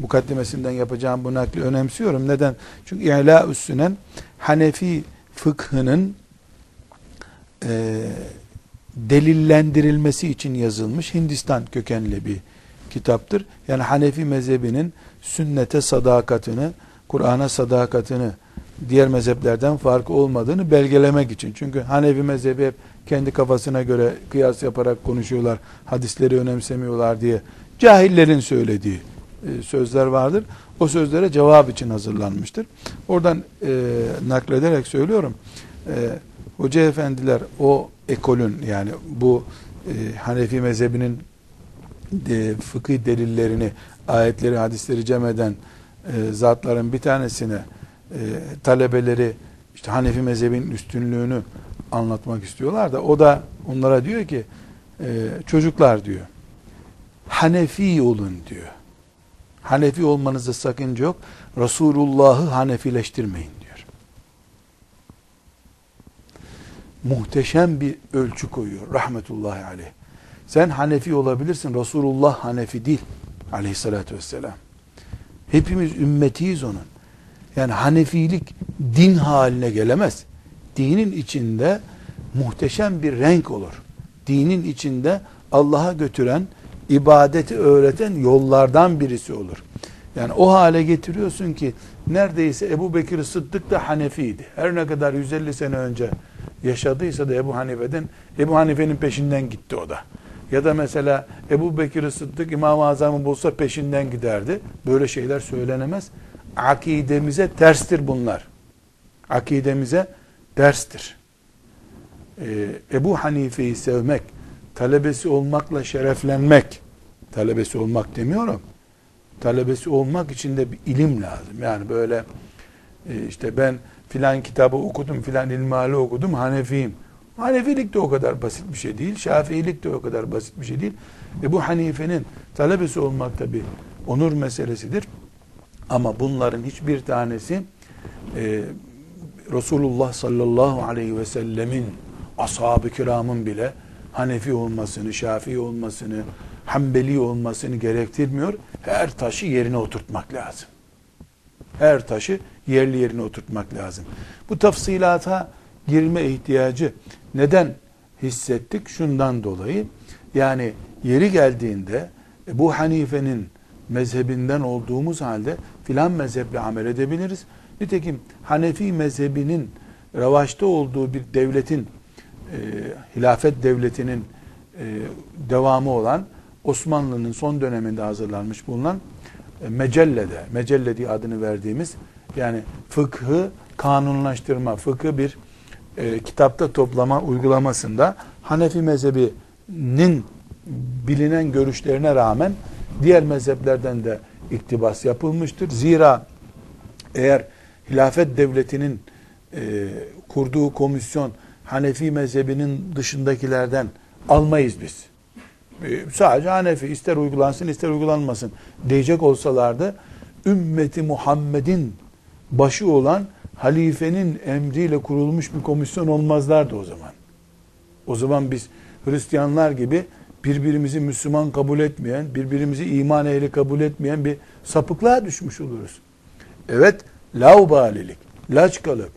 mukaddimesinden yapacağım bu nakli önemsiyorum. Neden? Çünkü İ'la Üssünen Hanefi fıkhının e, delillendirilmesi için yazılmış Hindistan kökenli bir kitaptır. Yani Hanefi mezhebinin sünnete sadakatini, Kur'an'a sadakatini diğer mezheplerden farkı olmadığını belgelemek için. Çünkü Hanefi mezhebi hep kendi kafasına göre kıyas yaparak konuşuyorlar, hadisleri önemsemiyorlar diye cahillerin söylediği e, sözler vardır. O sözlere cevap için hazırlanmıştır. Oradan e, naklederek söylüyorum. E, hoca efendiler o ekolün yani bu e, Hanefi mezhebinin de, fıkıh delillerini, ayetleri, hadisleri cem eden e, zatların bir tanesine e, talebeleri işte Hanefi mezhebinin üstünlüğünü anlatmak istiyorlar da o da onlara diyor ki e, çocuklar diyor Hanefi olun diyor. Hanefi olmanızda sakınca yok. Resulullah'ı Hanefileştirmeyin diyor. Muhteşem bir ölçü koyuyor rahmetullahi aleyh. Sen Hanefi olabilirsin. Resulullah Hanefi değil. Aleyhissalatü vesselam. Hepimiz ümmetiyiz onun. Yani Hanefilik din haline gelemez. Dinin içinde muhteşem bir renk olur. Dinin içinde Allah'a götüren, ibadeti öğreten yollardan birisi olur. Yani o hale getiriyorsun ki neredeyse Ebu Bekir Sıddık da Hanefiydi. Her ne kadar 150 sene önce yaşadıysa da Ebu Hanife'den Ebu Hanife'nin peşinden gitti o da. Ya da mesela Ebu Bekir Sıddık İmam-ı Azam'ı bulsa peşinden giderdi. Böyle şeyler söylenemez. Akidemize terstir bunlar. Akidemize terstir. Ee, Ebu Hanife'yi sevmek, talebesi olmakla şereflenmek, talebesi olmak demiyorum, talebesi olmak için de bir ilim lazım. Yani böyle e, işte ben filan kitabı okudum, filan ilmali okudum, Hanefiyim. Hanefilik de o kadar basit bir şey değil. Şafiilik de o kadar basit bir şey değil. Ve bu Hanife'nin talebesi olmak tabi onur meselesidir. Ama bunların hiçbir tanesi e, Resulullah sallallahu aleyhi ve sellemin ashab-ı kiramın bile Hanefi olmasını, Şafii olmasını, Hanbeli olmasını gerektirmiyor. Her taşı yerine oturtmak lazım. Her taşı yerli yerine oturtmak lazım. Bu tafsilata girme ihtiyacı neden hissettik? Şundan dolayı yani yeri geldiğinde bu Hanife'nin mezhebinden olduğumuz halde filan mezheple amel edebiliriz. Nitekim Hanefi mezhebinin revaçta olduğu bir devletin e, hilafet devletinin e, devamı olan Osmanlı'nın son döneminde hazırlanmış bulunan e, Mecelle'de, Mecelle diye adını verdiğimiz yani fıkhı kanunlaştırma, fıkhı bir e, kitapta toplama uygulamasında Hanefi mezhebinin bilinen görüşlerine rağmen diğer mezheplerden de iktibas yapılmıştır. Zira eğer hilafet devletinin e, kurduğu komisyon Hanefi mezhebinin dışındakilerden almayız biz. E, sadece Hanefi ister uygulansın ister uygulanmasın diyecek olsalardı ümmeti Muhammed'in başı olan halifenin emriyle kurulmuş bir komisyon olmazlardı o zaman. O zaman biz Hristiyanlar gibi birbirimizi Müslüman kabul etmeyen, birbirimizi iman ehli kabul etmeyen bir sapıklığa düşmüş oluruz. Evet, laubalilik, laçkalık,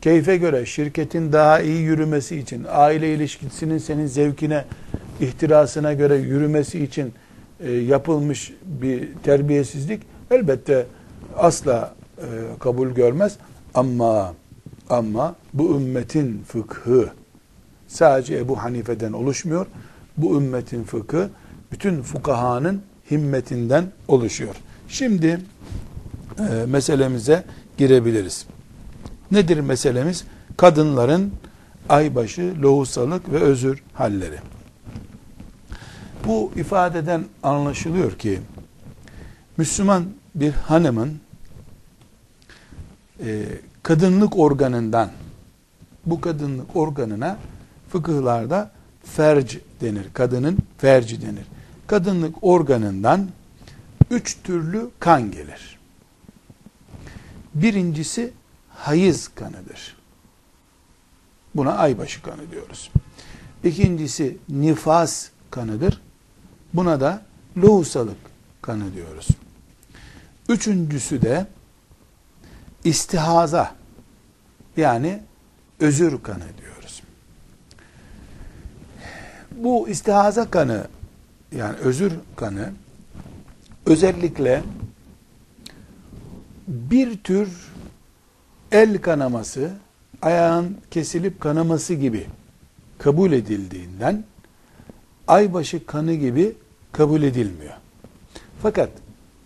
keyfe göre şirketin daha iyi yürümesi için, aile ilişkisinin senin zevkine, ihtirasına göre yürümesi için e, yapılmış bir terbiyesizlik elbette asla e, kabul görmez. Ama ama bu ümmetin fıkhı sadece Ebu Hanife'den oluşmuyor. Bu ümmetin fıkhı bütün fukahanın himmetinden oluşuyor. Şimdi e, meselemize girebiliriz. Nedir meselemiz? Kadınların aybaşı, lohusalık ve özür halleri. Bu ifadeden anlaşılıyor ki Müslüman bir hanımın e, kadınlık organından bu kadınlık organına fıkıhlarda ferc denir. Kadının ferci denir. Kadınlık organından üç türlü kan gelir. Birincisi hayız kanıdır. Buna aybaşı kanı diyoruz. İkincisi nifas kanıdır. Buna da lohusalık kanı diyoruz. Üçüncüsü de istihaza yani özür kanı diyoruz. Bu istihaza kanı yani özür kanı özellikle bir tür el kanaması, ayağın kesilip kanaması gibi kabul edildiğinden aybaşı kanı gibi kabul edilmiyor. Fakat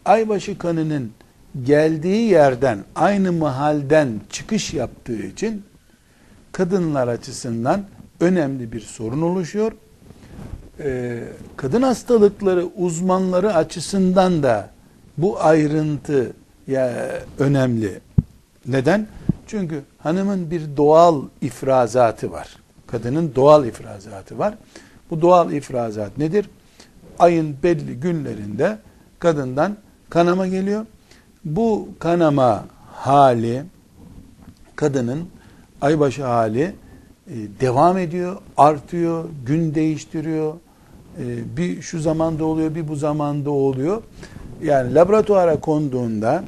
aybaşı kanının geldiği yerden, aynı mahalden çıkış yaptığı için kadınlar açısından önemli bir sorun oluşuyor. Ee, kadın hastalıkları uzmanları açısından da bu ayrıntı ya önemli. Neden? Çünkü hanımın bir doğal ifrazatı var. Kadının doğal ifrazatı var. Bu doğal ifrazat nedir? Ayın belli günlerinde kadından kanama geliyor. Bu kanama hali kadının aybaşı hali e, devam ediyor, artıyor, gün değiştiriyor. E, bir şu zamanda oluyor, bir bu zamanda oluyor. Yani laboratuvara konduğunda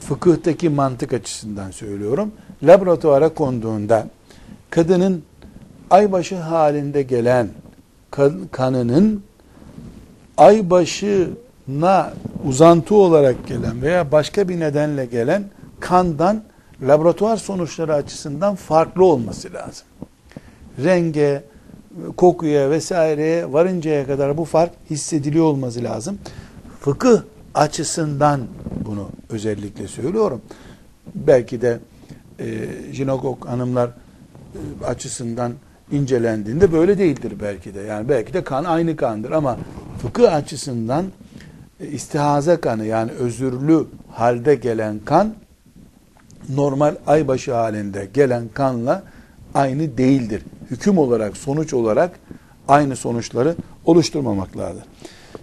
fıkıhtaki mantık açısından söylüyorum. Laboratuvara konduğunda kadının aybaşı halinde gelen kanının aybaşı na uzantı olarak gelen veya başka bir nedenle gelen kandan laboratuvar sonuçları açısından farklı olması lazım. Renge, kokuya vesaireye varıncaya kadar bu fark hissediliyor olması lazım. Fıkıh açısından bunu özellikle söylüyorum. Belki de e, jinekok hanımlar e, açısından incelendiğinde böyle değildir belki de. Yani belki de kan aynı kandır ama fıkıh açısından e, istihaze kanı yani özürlü halde gelen kan normal aybaşı halinde gelen kanla aynı değildir. Hüküm olarak, sonuç olarak aynı sonuçları oluşturmamaklardır.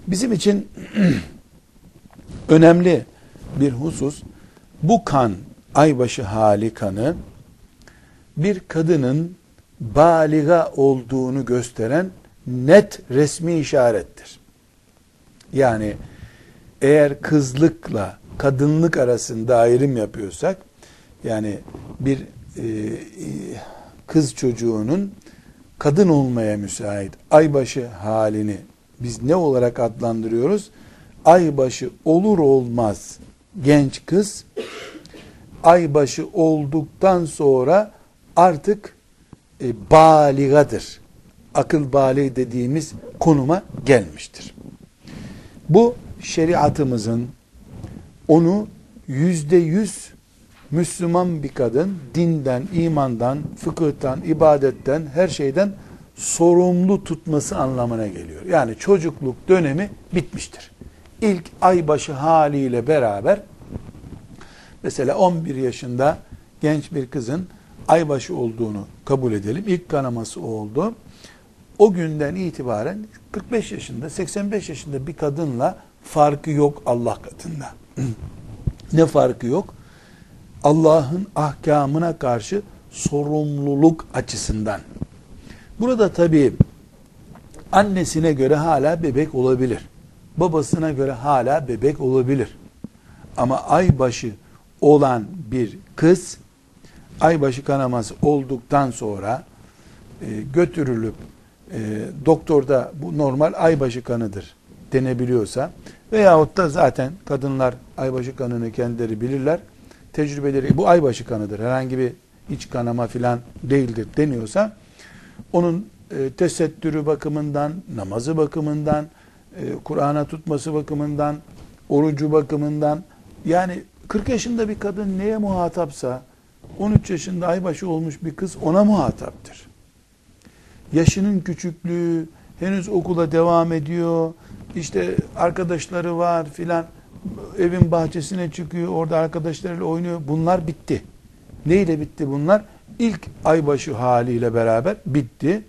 Bizim için [clears throat] önemli bir husus bu kan, aybaşı hali kanı bir kadının baliga olduğunu gösteren net resmi işarettir. Yani eğer kızlıkla kadınlık arasında ayrım yapıyorsak yani bir e, kız çocuğunun kadın olmaya müsait aybaşı halini biz ne olarak adlandırıyoruz? Aybaşı olur olmaz genç kız aybaşı olduktan sonra artık e, baligadır. Akıl bali dediğimiz konuma gelmiştir. Bu şeriatımızın onu yüzde yüz Müslüman bir kadın dinden, imandan, fıkıhtan, ibadetten, her şeyden sorumlu tutması anlamına geliyor. Yani çocukluk dönemi bitmiştir. İlk aybaşı haliyle beraber mesela 11 yaşında genç bir kızın aybaşı olduğunu kabul edelim. İlk kanaması oldu. O günden itibaren 45 yaşında, 85 yaşında bir kadınla farkı yok Allah katında. [clears throat] ne farkı yok? Allah'ın ahkamına karşı sorumluluk açısından. Burada tabii annesine göre hala bebek olabilir. Babasına göre hala bebek olabilir. Ama aybaşı olan bir kız aybaşı kanaması olduktan sonra e, götürülüp e, doktorda bu normal aybaşı kanıdır denebiliyorsa veyahut da zaten kadınlar aybaşı kanını kendileri bilirler. Tecrübeleri bu aybaşı kanıdır. Herhangi bir iç kanama filan değildir deniyorsa onun e, tesettürü bakımından, namazı bakımından, e, Kur'an'a tutması bakımından, orucu bakımından yani 40 yaşında bir kadın neye muhatapsa 13 yaşında aybaşı olmuş bir kız ona muhataptır. Yaşının küçüklüğü, henüz okula devam ediyor, işte arkadaşları var filan, evin bahçesine çıkıyor, orada arkadaşlarıyla oynuyor. Bunlar bitti. Neyle bitti bunlar? İlk aybaşı haliyle beraber bitti.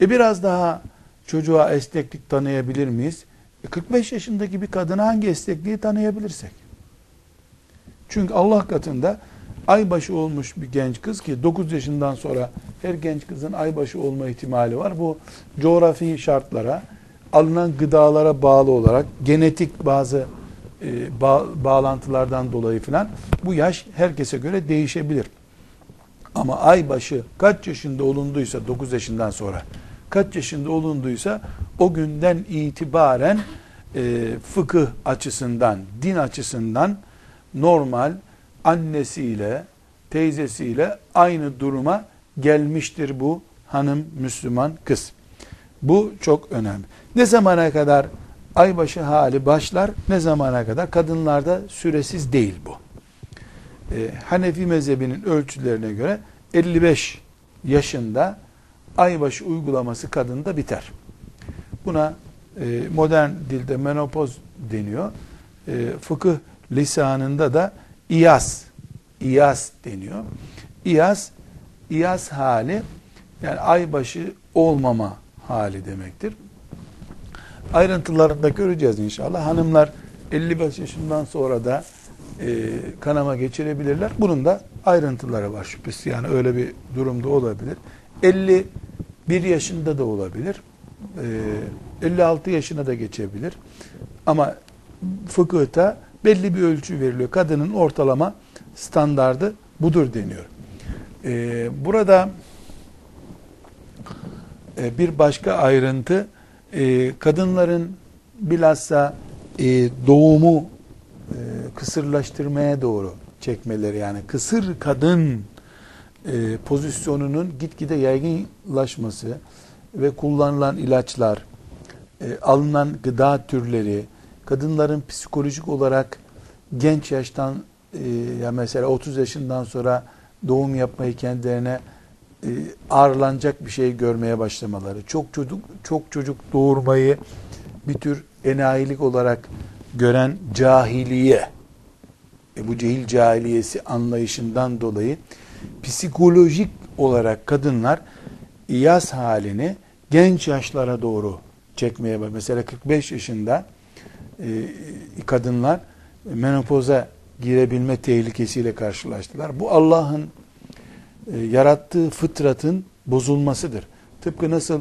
E biraz daha çocuğa esneklik tanıyabilir miyiz? E 45 yaşındaki bir kadına hangi esnekliği tanıyabilirsek? Çünkü Allah katında aybaşı olmuş bir genç kız ki 9 yaşından sonra her genç kızın aybaşı olma ihtimali var. Bu coğrafi şartlara, alınan gıdalara bağlı olarak genetik bazı e, bağ, bağlantılardan dolayı filan bu yaş herkese göre değişebilir. Ama aybaşı kaç yaşında olunduysa 9 yaşından sonra kaç yaşında olunduysa o günden itibaren e, fıkıh açısından, din açısından normal annesiyle, teyzesiyle aynı duruma gelmiştir bu hanım Müslüman kız. Bu çok önemli. Ne zamana kadar aybaşı hali başlar, ne zamana kadar kadınlarda süresiz değil bu. Ee, Hanefi mezhebinin ölçülerine göre 55 yaşında aybaşı uygulaması kadında biter. Buna e, modern dilde menopoz deniyor. E, fıkıh lisanında da iyas, iyas deniyor. İyas, iyas hali yani aybaşı olmama hali demektir. Ayrıntılarında göreceğiz inşallah. Hanımlar 55 yaşından sonra da e, kanama geçirebilirler. Bunun da ayrıntıları var şüphesiz. Yani öyle bir durumda olabilir. 51 yaşında da olabilir. E, 56 yaşına da geçebilir. Ama fıkıhta belli bir ölçü veriliyor. Kadının ortalama standardı budur deniyor. Ee, burada e, bir başka ayrıntı e, kadınların bilhassa e, doğumu e, kısırlaştırmaya doğru çekmeleri yani kısır kadın e, pozisyonunun gitgide yaygınlaşması ve kullanılan ilaçlar, e, alınan gıda türleri, kadınların psikolojik olarak genç yaştan e, ya mesela 30 yaşından sonra doğum yapmayı kendilerine e, ağırlanacak bir şey görmeye başlamaları, çok çocuk çok çocuk doğurmayı bir tür enayilik olarak gören cahiliye, e, bu cehil cahiliyesi anlayışından dolayı psikolojik olarak kadınlar iyaz halini genç yaşlara doğru çekmeye başlıyor. Mesela 45 yaşında e, kadınlar menopoza girebilme tehlikesiyle karşılaştılar. Bu Allah'ın e, yarattığı fıtratın bozulmasıdır. Tıpkı nasıl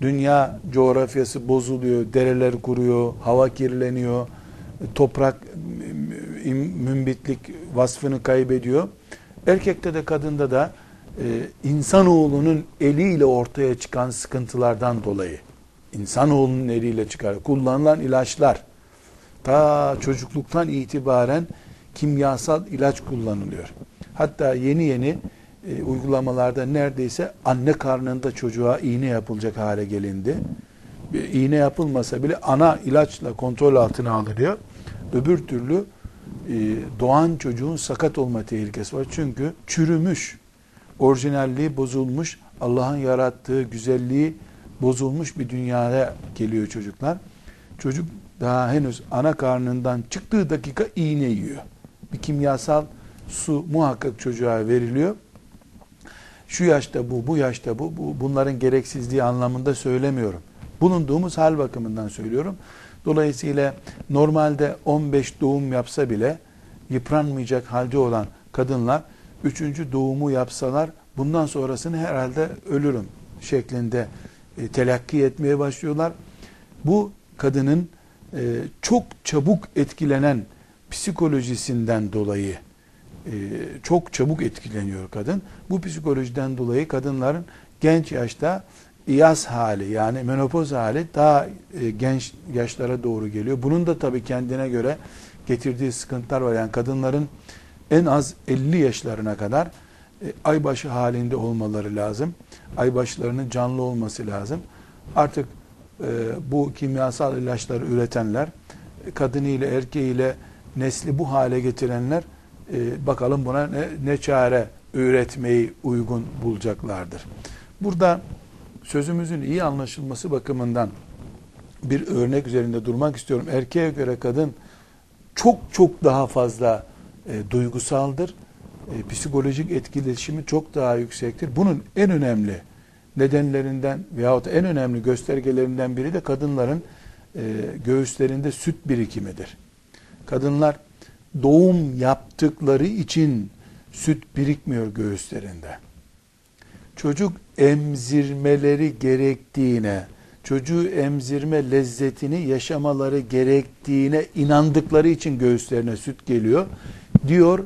dünya coğrafyası bozuluyor, dereler kuruyor, hava kirleniyor, toprak mümbitlik vasfını kaybediyor. Erkekte de kadında da e, insanoğlunun eliyle ortaya çıkan sıkıntılardan dolayı insanoğlunun eliyle çıkar. Kullanılan ilaçlar ta çocukluktan itibaren kimyasal ilaç kullanılıyor. Hatta yeni yeni e, uygulamalarda neredeyse anne karnında çocuğa iğne yapılacak hale gelindi. Bir iğne yapılmasa bile ana ilaçla kontrol altına alınıyor. Öbür türlü e, doğan çocuğun sakat olma tehlikesi var. Çünkü çürümüş, orijinalliği bozulmuş, Allah'ın yarattığı güzelliği bozulmuş bir dünyaya geliyor çocuklar. Çocuk daha henüz ana karnından çıktığı dakika iğne yiyor. Bir kimyasal su muhakkak çocuğa veriliyor. Şu yaşta bu, bu yaşta bu, bu bunların gereksizliği anlamında söylemiyorum. Bulunduğumuz hal bakımından söylüyorum. Dolayısıyla normalde 15 doğum yapsa bile yıpranmayacak halde olan kadınlar üçüncü doğumu yapsalar bundan sonrasını herhalde ölürüm şeklinde e, telakki etmeye başlıyorlar. Bu kadının e, çok çabuk etkilenen psikolojisinden dolayı e, çok çabuk etkileniyor kadın. Bu psikolojiden dolayı kadınların genç yaşta iyaz hali yani menopoz hali daha e, genç yaşlara doğru geliyor. Bunun da tabii kendine göre getirdiği sıkıntılar var. Yani kadınların en az 50 yaşlarına kadar e, aybaşı halinde olmaları lazım. Aybaşlarının canlı olması lazım. Artık e, bu kimyasal ilaçları üretenler, kadınıyla erkeğiyle nesli bu hale getirenler e, bakalım buna ne, ne çare üretmeyi uygun bulacaklardır. Burada sözümüzün iyi anlaşılması bakımından bir örnek üzerinde durmak istiyorum. Erkeğe göre kadın çok çok daha fazla e, duygusaldır. E, psikolojik etkileşimi çok daha yüksektir. Bunun en önemli nedenlerinden veyahut en önemli göstergelerinden biri de kadınların e, göğüslerinde süt birikimidir. Kadınlar doğum yaptıkları için süt birikmiyor göğüslerinde. Çocuk emzirmeleri gerektiğine, çocuğu emzirme lezzetini yaşamaları gerektiğine inandıkları için göğüslerine süt geliyor diyor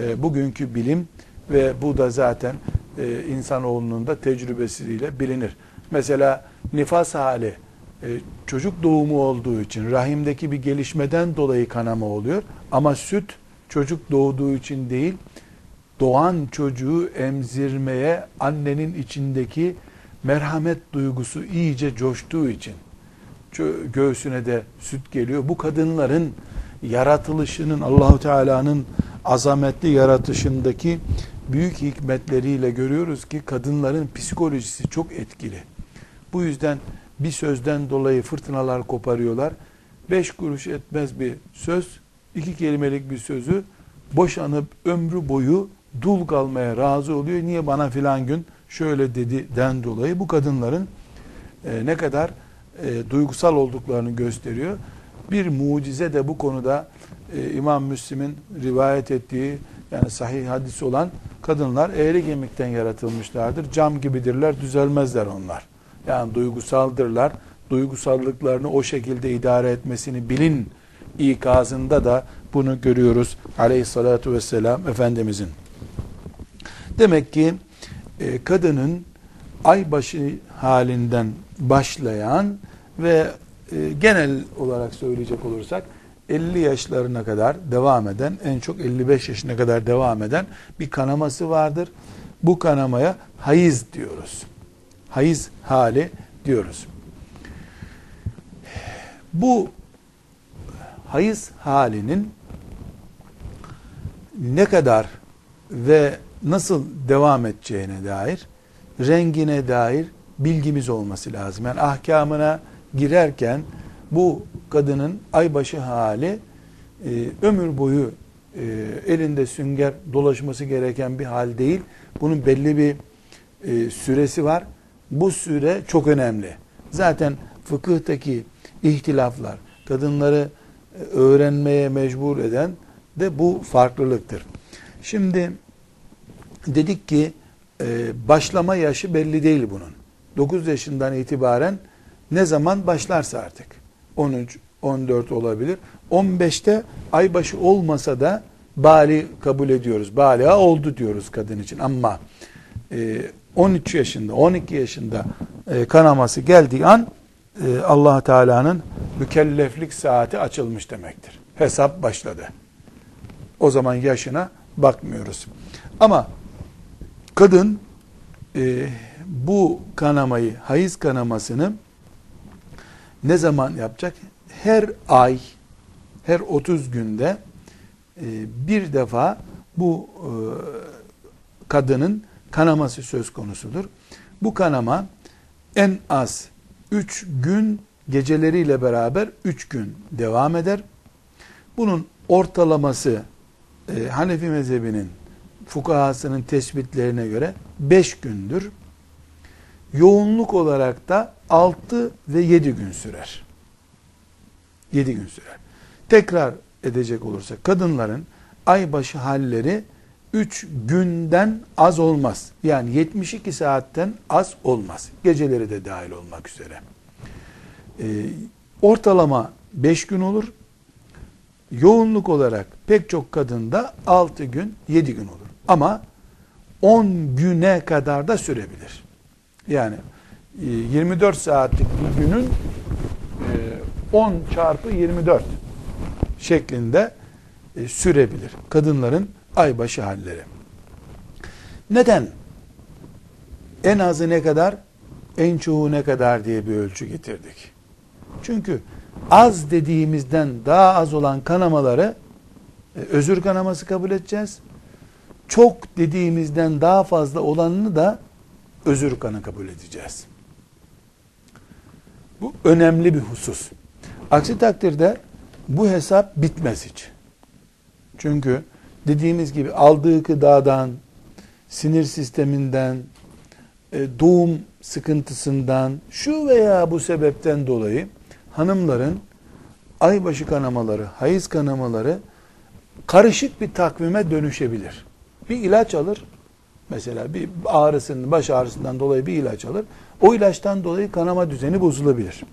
e, bugünkü bilim ve bu da zaten e, insanoğlunun da tecrübesiyle bilinir. Mesela nifas hali e, çocuk doğumu olduğu için rahimdeki bir gelişmeden dolayı kanama oluyor ama süt çocuk doğduğu için değil doğan çocuğu emzirmeye annenin içindeki merhamet duygusu iyice coştuğu için göğsüne de süt geliyor. Bu kadınların yaratılışının Allahu Teala'nın azametli yaratışındaki büyük hikmetleriyle görüyoruz ki kadınların psikolojisi çok etkili. Bu yüzden bir sözden dolayı fırtınalar koparıyorlar. Beş kuruş etmez bir söz, iki kelimelik bir sözü boşanıp ömrü boyu dul kalmaya razı oluyor. Niye bana filan gün şöyle dedi den dolayı bu kadınların e, ne kadar e, duygusal olduklarını gösteriyor. Bir mucize de bu konuda e, İmam Müslim'in rivayet ettiği yani sahih hadis olan kadınlar eğri kemikten yaratılmışlardır. Cam gibidirler, düzelmezler onlar. Yani duygusaldırlar. Duygusallıklarını o şekilde idare etmesini bilin ikazında da bunu görüyoruz. Aleyhissalatu vesselam Efendimizin. Demek ki e, kadının aybaşı halinden başlayan ve e, genel olarak söyleyecek olursak 50 yaşlarına kadar devam eden, en çok 55 yaşına kadar devam eden bir kanaması vardır. Bu kanamaya hayız diyoruz. Hayız hali diyoruz. Bu hayız halinin ne kadar ve nasıl devam edeceğine dair, rengine dair bilgimiz olması lazım. Yani ahkamına girerken bu kadının aybaşı hali e, ömür boyu e, elinde sünger dolaşması gereken bir hal değil. Bunun belli bir e, süresi var. Bu süre çok önemli. Zaten fıkıhtaki ihtilaflar, kadınları e, öğrenmeye mecbur eden de bu farklılıktır. Şimdi dedik ki e, başlama yaşı belli değil bunun. 9 yaşından itibaren ne zaman başlarsa artık. 13, 14 olabilir. 15'te aybaşı olmasa da bali kabul ediyoruz. Baliha oldu diyoruz kadın için ama 13 yaşında, 12 yaşında kanaması geldiği an allah Teala'nın mükelleflik saati açılmış demektir. Hesap başladı. O zaman yaşına bakmıyoruz. Ama kadın e, bu kanamayı, hayız kanamasını ne zaman yapacak? Her ay, her 30 günde e, bir defa bu e, kadının kanaması söz konusudur. Bu kanama en az 3 gün geceleriyle beraber 3 gün devam eder. Bunun ortalaması e, Hanefi mezhebinin fukahasının tespitlerine göre 5 gündür. Yoğunluk olarak da 6 ve 7 gün sürer. 7 gün sürer. Tekrar edecek olursak kadınların aybaşı halleri 3 günden az olmaz. Yani 72 saatten az olmaz. Geceleri de dahil olmak üzere. Ee, ortalama 5 gün olur. Yoğunluk olarak pek çok kadında 6 gün, 7 gün olur. Ama 10 güne kadar da sürebilir. Yani 24 e, saatlik bir günün 10 e, çarpı 24 şeklinde e, sürebilir. Kadınların aybaşı halleri. Neden? En azı ne kadar, en çoğu ne kadar diye bir ölçü getirdik. Çünkü az dediğimizden daha az olan kanamaları özür kanaması kabul edeceğiz. Çok dediğimizden daha fazla olanını da özür kanı kabul edeceğiz. Bu önemli bir husus. Aksi takdirde bu hesap bitmez hiç. Çünkü dediğimiz gibi aldığı gıdadan, sinir sisteminden, e, doğum sıkıntısından, şu veya bu sebepten dolayı hanımların aybaşı kanamaları, hayız kanamaları karışık bir takvime dönüşebilir. Bir ilaç alır, Mesela bir ağrısının, baş ağrısından dolayı bir ilaç alır. O ilaçtan dolayı kanama düzeni bozulabilir.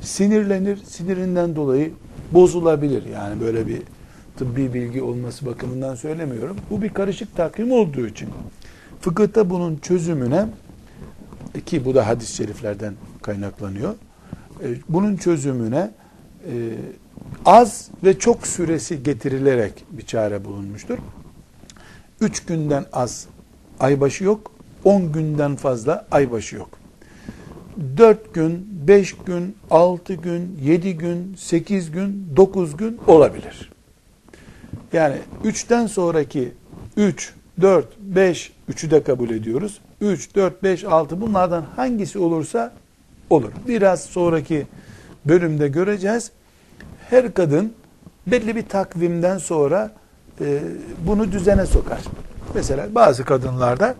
Sinirlenir, sinirinden dolayı bozulabilir. Yani böyle bir tıbbi bilgi olması bakımından söylemiyorum. Bu bir karışık takvim olduğu için. Fıkıhta bunun çözümüne ki bu da hadis-i şeriflerden kaynaklanıyor. E, bunun çözümüne e, az ve çok süresi getirilerek bir çare bulunmuştur. Üç günden az aybaşı yok. 10 günden fazla aybaşı yok. 4 gün, 5 gün, 6 gün, 7 gün, 8 gün, 9 gün olabilir. Yani 3'ten sonraki 3, 4, 5, 3'ü de kabul ediyoruz. 3, 4, 5, 6 bunlardan hangisi olursa olur. Biraz sonraki bölümde göreceğiz. Her kadın belli bir takvimden sonra e, bunu düzene sokar. Mesela bazı kadınlarda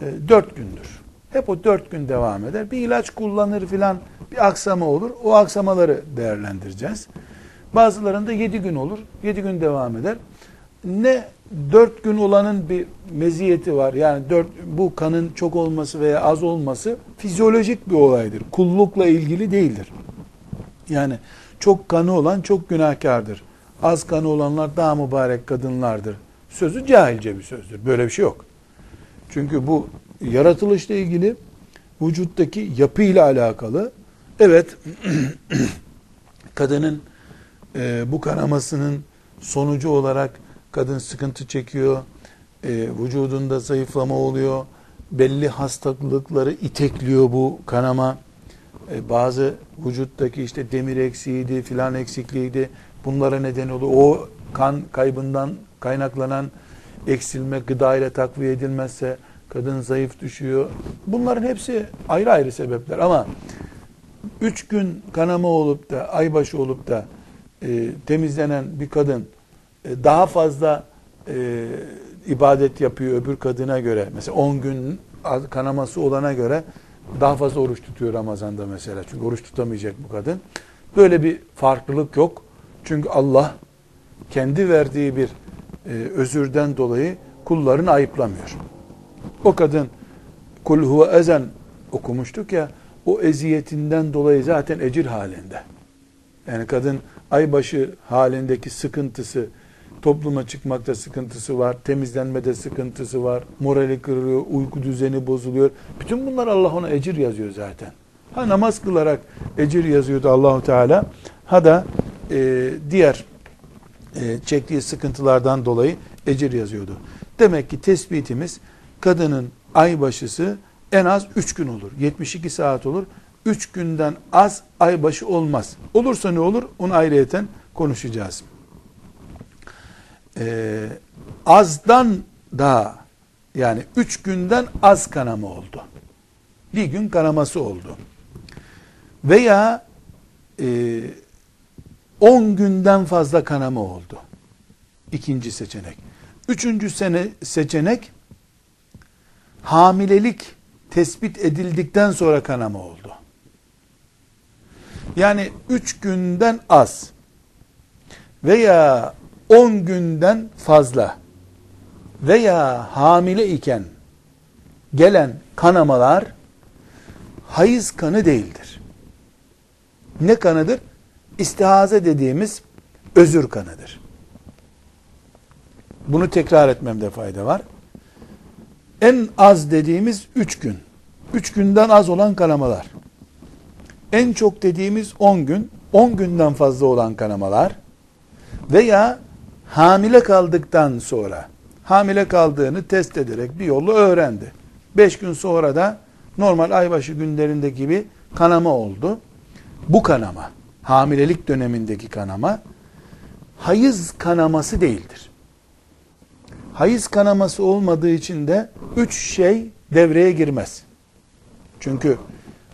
e, dört gündür. Hep o dört gün devam eder. Bir ilaç kullanır filan bir aksama olur. O aksamaları değerlendireceğiz. Bazılarında yedi gün olur. Yedi gün devam eder. Ne dört gün olanın bir meziyeti var. Yani dört, bu kanın çok olması veya az olması fizyolojik bir olaydır. Kullukla ilgili değildir. Yani çok kanı olan çok günahkardır. Az kanı olanlar daha mübarek kadınlardır sözü cahilce bir sözdür. Böyle bir şey yok. Çünkü bu yaratılışla ilgili vücuttaki yapıyla alakalı Evet, [clears throat] kadının e, bu kanamasının sonucu olarak kadın sıkıntı çekiyor, e, vücudunda zayıflama oluyor, belli hastalıkları itekliyor bu kanama. E, bazı vücuttaki işte demir eksiğiydi, filan eksikliğiydi. Bunlara neden oluyor. O kan kaybından kaynaklanan eksilme gıda ile takviye edilmezse kadın zayıf düşüyor. Bunların hepsi ayrı ayrı sebepler ama üç gün kanama olup da aybaşı olup da e, temizlenen bir kadın e, daha fazla e, ibadet yapıyor öbür kadına göre. Mesela 10 gün kanaması olana göre daha fazla oruç tutuyor Ramazan'da mesela. Çünkü oruç tutamayacak bu kadın. Böyle bir farklılık yok. Çünkü Allah kendi verdiği bir e, özürden dolayı kullarını ayıplamıyor. O kadın kul huve ezen okumuştuk ya o eziyetinden dolayı zaten ecir halinde. Yani kadın aybaşı halindeki sıkıntısı, topluma çıkmakta sıkıntısı var, temizlenmede sıkıntısı var, morali kırılıyor, uyku düzeni bozuluyor. Bütün bunlar Allah ona ecir yazıyor zaten. Ha namaz kılarak ecir yazıyordu Allahu Teala. Ha da e, diğer e, çektiği sıkıntılardan dolayı ecir yazıyordu. Demek ki tespitimiz kadının aybaşısı en az 3 gün olur. 72 saat olur. 3 günden az aybaşı olmaz. Olursa ne olur? Onu ayrıyeten konuşacağız. Ee, azdan da yani 3 günden az kanama oldu. Bir gün kanaması oldu. Veya e, 10 günden fazla kanama oldu. İkinci seçenek. Üçüncü sene seçenek hamilelik tespit edildikten sonra kanama oldu. Yani üç günden az veya on günden fazla veya hamile iken gelen kanamalar hayız kanı değildir. Ne kanıdır? İstihaze dediğimiz özür kanıdır. Bunu tekrar etmemde fayda var. En az dediğimiz üç gün. Üç günden az olan kanamalar. En çok dediğimiz on gün. On günden fazla olan kanamalar. Veya hamile kaldıktan sonra hamile kaldığını test ederek bir yolu öğrendi. Beş gün sonra da normal aybaşı günlerinde gibi kanama oldu. Bu kanama, hamilelik dönemindeki kanama, hayız kanaması değildir hayız kanaması olmadığı için de üç şey devreye girmez. Çünkü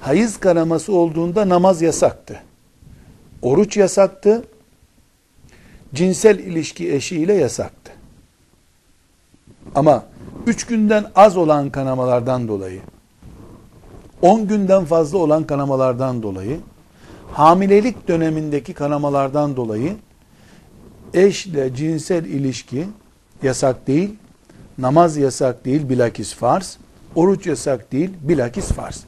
hayız kanaması olduğunda namaz yasaktı. Oruç yasaktı. Cinsel ilişki eşiyle yasaktı. Ama üç günden az olan kanamalardan dolayı, on günden fazla olan kanamalardan dolayı, hamilelik dönemindeki kanamalardan dolayı eşle cinsel ilişki yasak değil, namaz yasak değil, bilakis farz, oruç yasak değil, bilakis farz.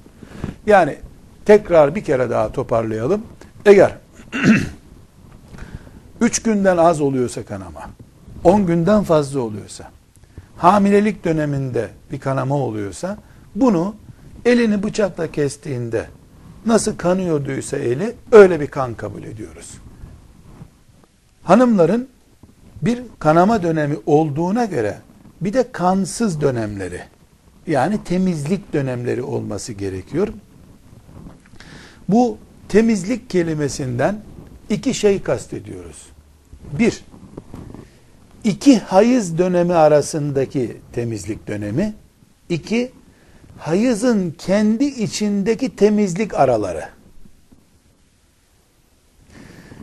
Yani tekrar bir kere daha toparlayalım. Eğer [clears throat] üç günden az oluyorsa kanama, on günden fazla oluyorsa, hamilelik döneminde bir kanama oluyorsa, bunu elini bıçakla kestiğinde nasıl kanıyorduysa eli öyle bir kan kabul ediyoruz. Hanımların bir kanama dönemi olduğuna göre bir de kansız dönemleri yani temizlik dönemleri olması gerekiyor. Bu temizlik kelimesinden iki şey kastediyoruz. Bir, iki hayız dönemi arasındaki temizlik dönemi. iki hayızın kendi içindeki temizlik araları.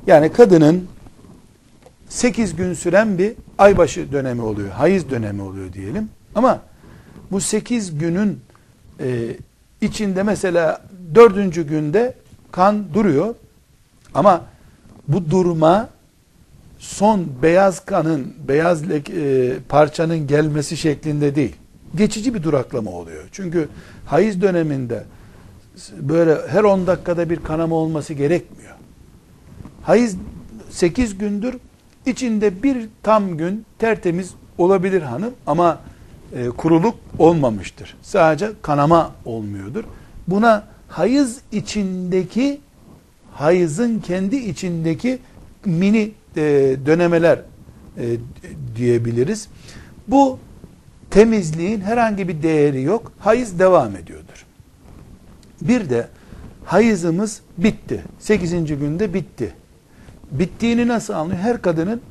Yani kadının 8 gün süren bir aybaşı dönemi oluyor. Hayız dönemi oluyor diyelim. Ama bu 8 günün e, içinde mesela dördüncü günde kan duruyor. Ama bu durma son beyaz kanın, beyaz e, parçanın gelmesi şeklinde değil. Geçici bir duraklama oluyor. Çünkü hayız döneminde böyle her 10 dakikada bir kanama olması gerekmiyor. Hayız 8 gündür İçinde bir tam gün tertemiz olabilir hanım ama e, kuruluk olmamıştır. Sadece kanama olmuyordur. Buna hayız içindeki hayızın kendi içindeki mini e, dönemeler e, diyebiliriz. Bu temizliğin herhangi bir değeri yok. Hayız devam ediyordur. Bir de hayızımız bitti. 8. günde bitti. Bittiğini nasıl anlıyor? Her kadının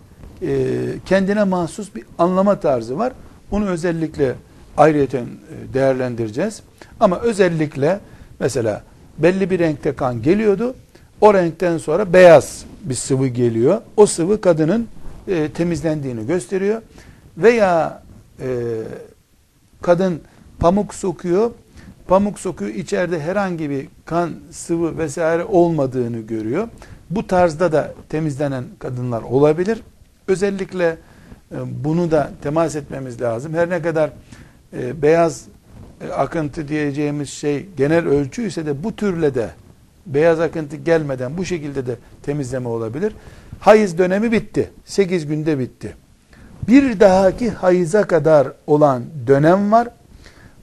e, kendine mahsus bir anlama tarzı var. Bunu özellikle ayrıyeten e, değerlendireceğiz. Ama özellikle mesela belli bir renkte kan geliyordu. O renkten sonra beyaz bir sıvı geliyor. O sıvı kadının e, temizlendiğini gösteriyor. Veya e, kadın pamuk sokuyor. Pamuk sokuyor içeride herhangi bir kan, sıvı vesaire olmadığını görüyor. Bu tarzda da temizlenen kadınlar olabilir. Özellikle e, bunu da temas etmemiz lazım. Her ne kadar e, beyaz e, akıntı diyeceğimiz şey genel ölçü ise de bu türle de beyaz akıntı gelmeden bu şekilde de temizleme olabilir. Hayız dönemi bitti. 8 günde bitti. Bir dahaki hayıza kadar olan dönem var.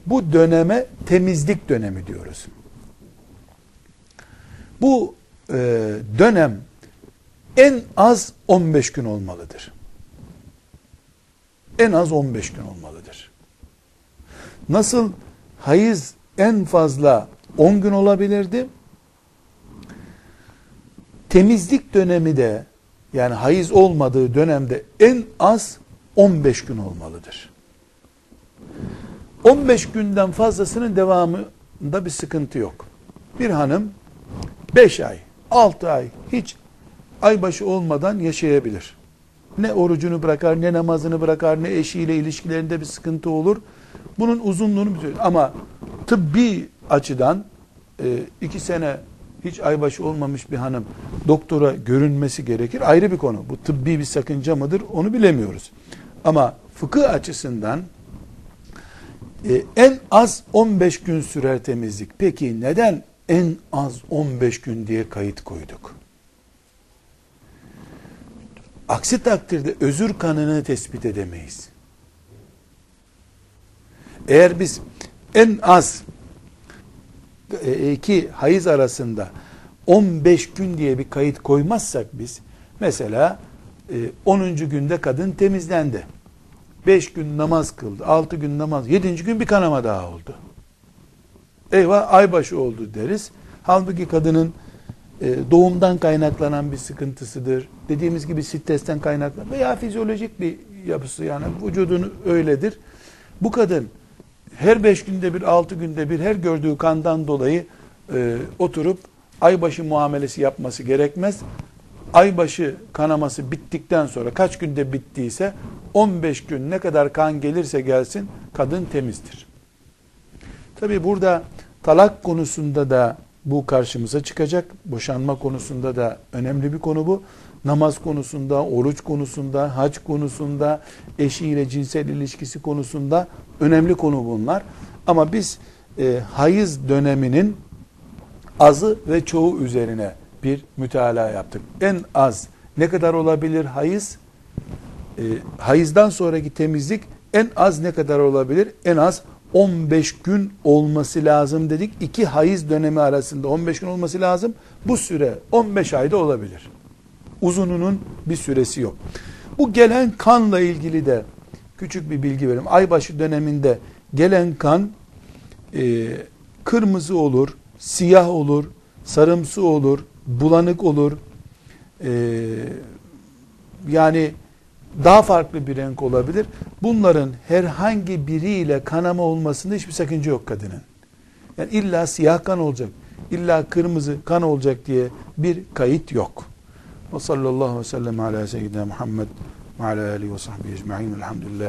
Bu döneme temizlik dönemi diyoruz. Bu e, dönem en az 15 gün olmalıdır. En az 15 gün olmalıdır. Nasıl hayız en fazla 10 gün olabilirdi? Temizlik dönemi de yani hayız olmadığı dönemde en az 15 gün olmalıdır. 15 günden fazlasının devamında bir sıkıntı yok. Bir hanım 5 ay, 6 ay hiç aybaşı olmadan yaşayabilir. Ne orucunu bırakar, ne namazını bırakar, ne eşiyle ilişkilerinde bir sıkıntı olur. Bunun uzunluğunu biliyor. Ama tıbbi açıdan e, iki sene hiç aybaşı olmamış bir hanım doktora görünmesi gerekir. Ayrı bir konu. Bu tıbbi bir sakınca mıdır onu bilemiyoruz. Ama fıkıh açısından e, en az 15 gün sürer temizlik. Peki neden en az 15 gün diye kayıt koyduk? Aksi takdirde özür kanını tespit edemeyiz. Eğer biz en az e, iki hayız arasında 15 gün diye bir kayıt koymazsak biz mesela 10. E, günde kadın temizlendi. 5 gün namaz kıldı. 6 gün namaz. 7. gün bir kanama daha oldu. Eyvah aybaşı oldu deriz. Halbuki kadının e, doğumdan kaynaklanan bir sıkıntısıdır. Dediğimiz gibi stresten kaynaklanan veya fizyolojik bir yapısı yani vücudun öyledir. Bu kadın her beş günde bir, altı günde bir her gördüğü kandan dolayı e, oturup aybaşı muamelesi yapması gerekmez. Aybaşı kanaması bittikten sonra kaç günde bittiyse 15 gün ne kadar kan gelirse gelsin kadın temizdir. Tabi burada talak konusunda da bu karşımıza çıkacak. Boşanma konusunda da önemli bir konu bu. Namaz konusunda, oruç konusunda, hac konusunda, eşiyle cinsel ilişkisi konusunda önemli konu bunlar. Ama biz e, hayız döneminin azı ve çoğu üzerine bir mütalaa yaptık. En az ne kadar olabilir hayız? E, hayızdan sonraki temizlik en az ne kadar olabilir? En az 15 gün olması lazım dedik. İki hayız dönemi arasında 15 gün olması lazım. Bu süre 15 ayda olabilir. Uzununun bir süresi yok. Bu gelen kanla ilgili de küçük bir bilgi vereyim. Aybaşı döneminde gelen kan e, kırmızı olur, siyah olur, sarımsı olur, bulanık olur. E, yani daha farklı bir renk olabilir. Bunların herhangi biriyle kanama olmasında hiçbir sakınca yok kadının. Yani illa siyah kan olacak, illa kırmızı kan olacak diye bir kayıt yok. Ve sallallahu aleyhi ve sellem ala seyyidina Muhammed ve ala alihi ve sahbihi ecma'in. Elhamdülillah.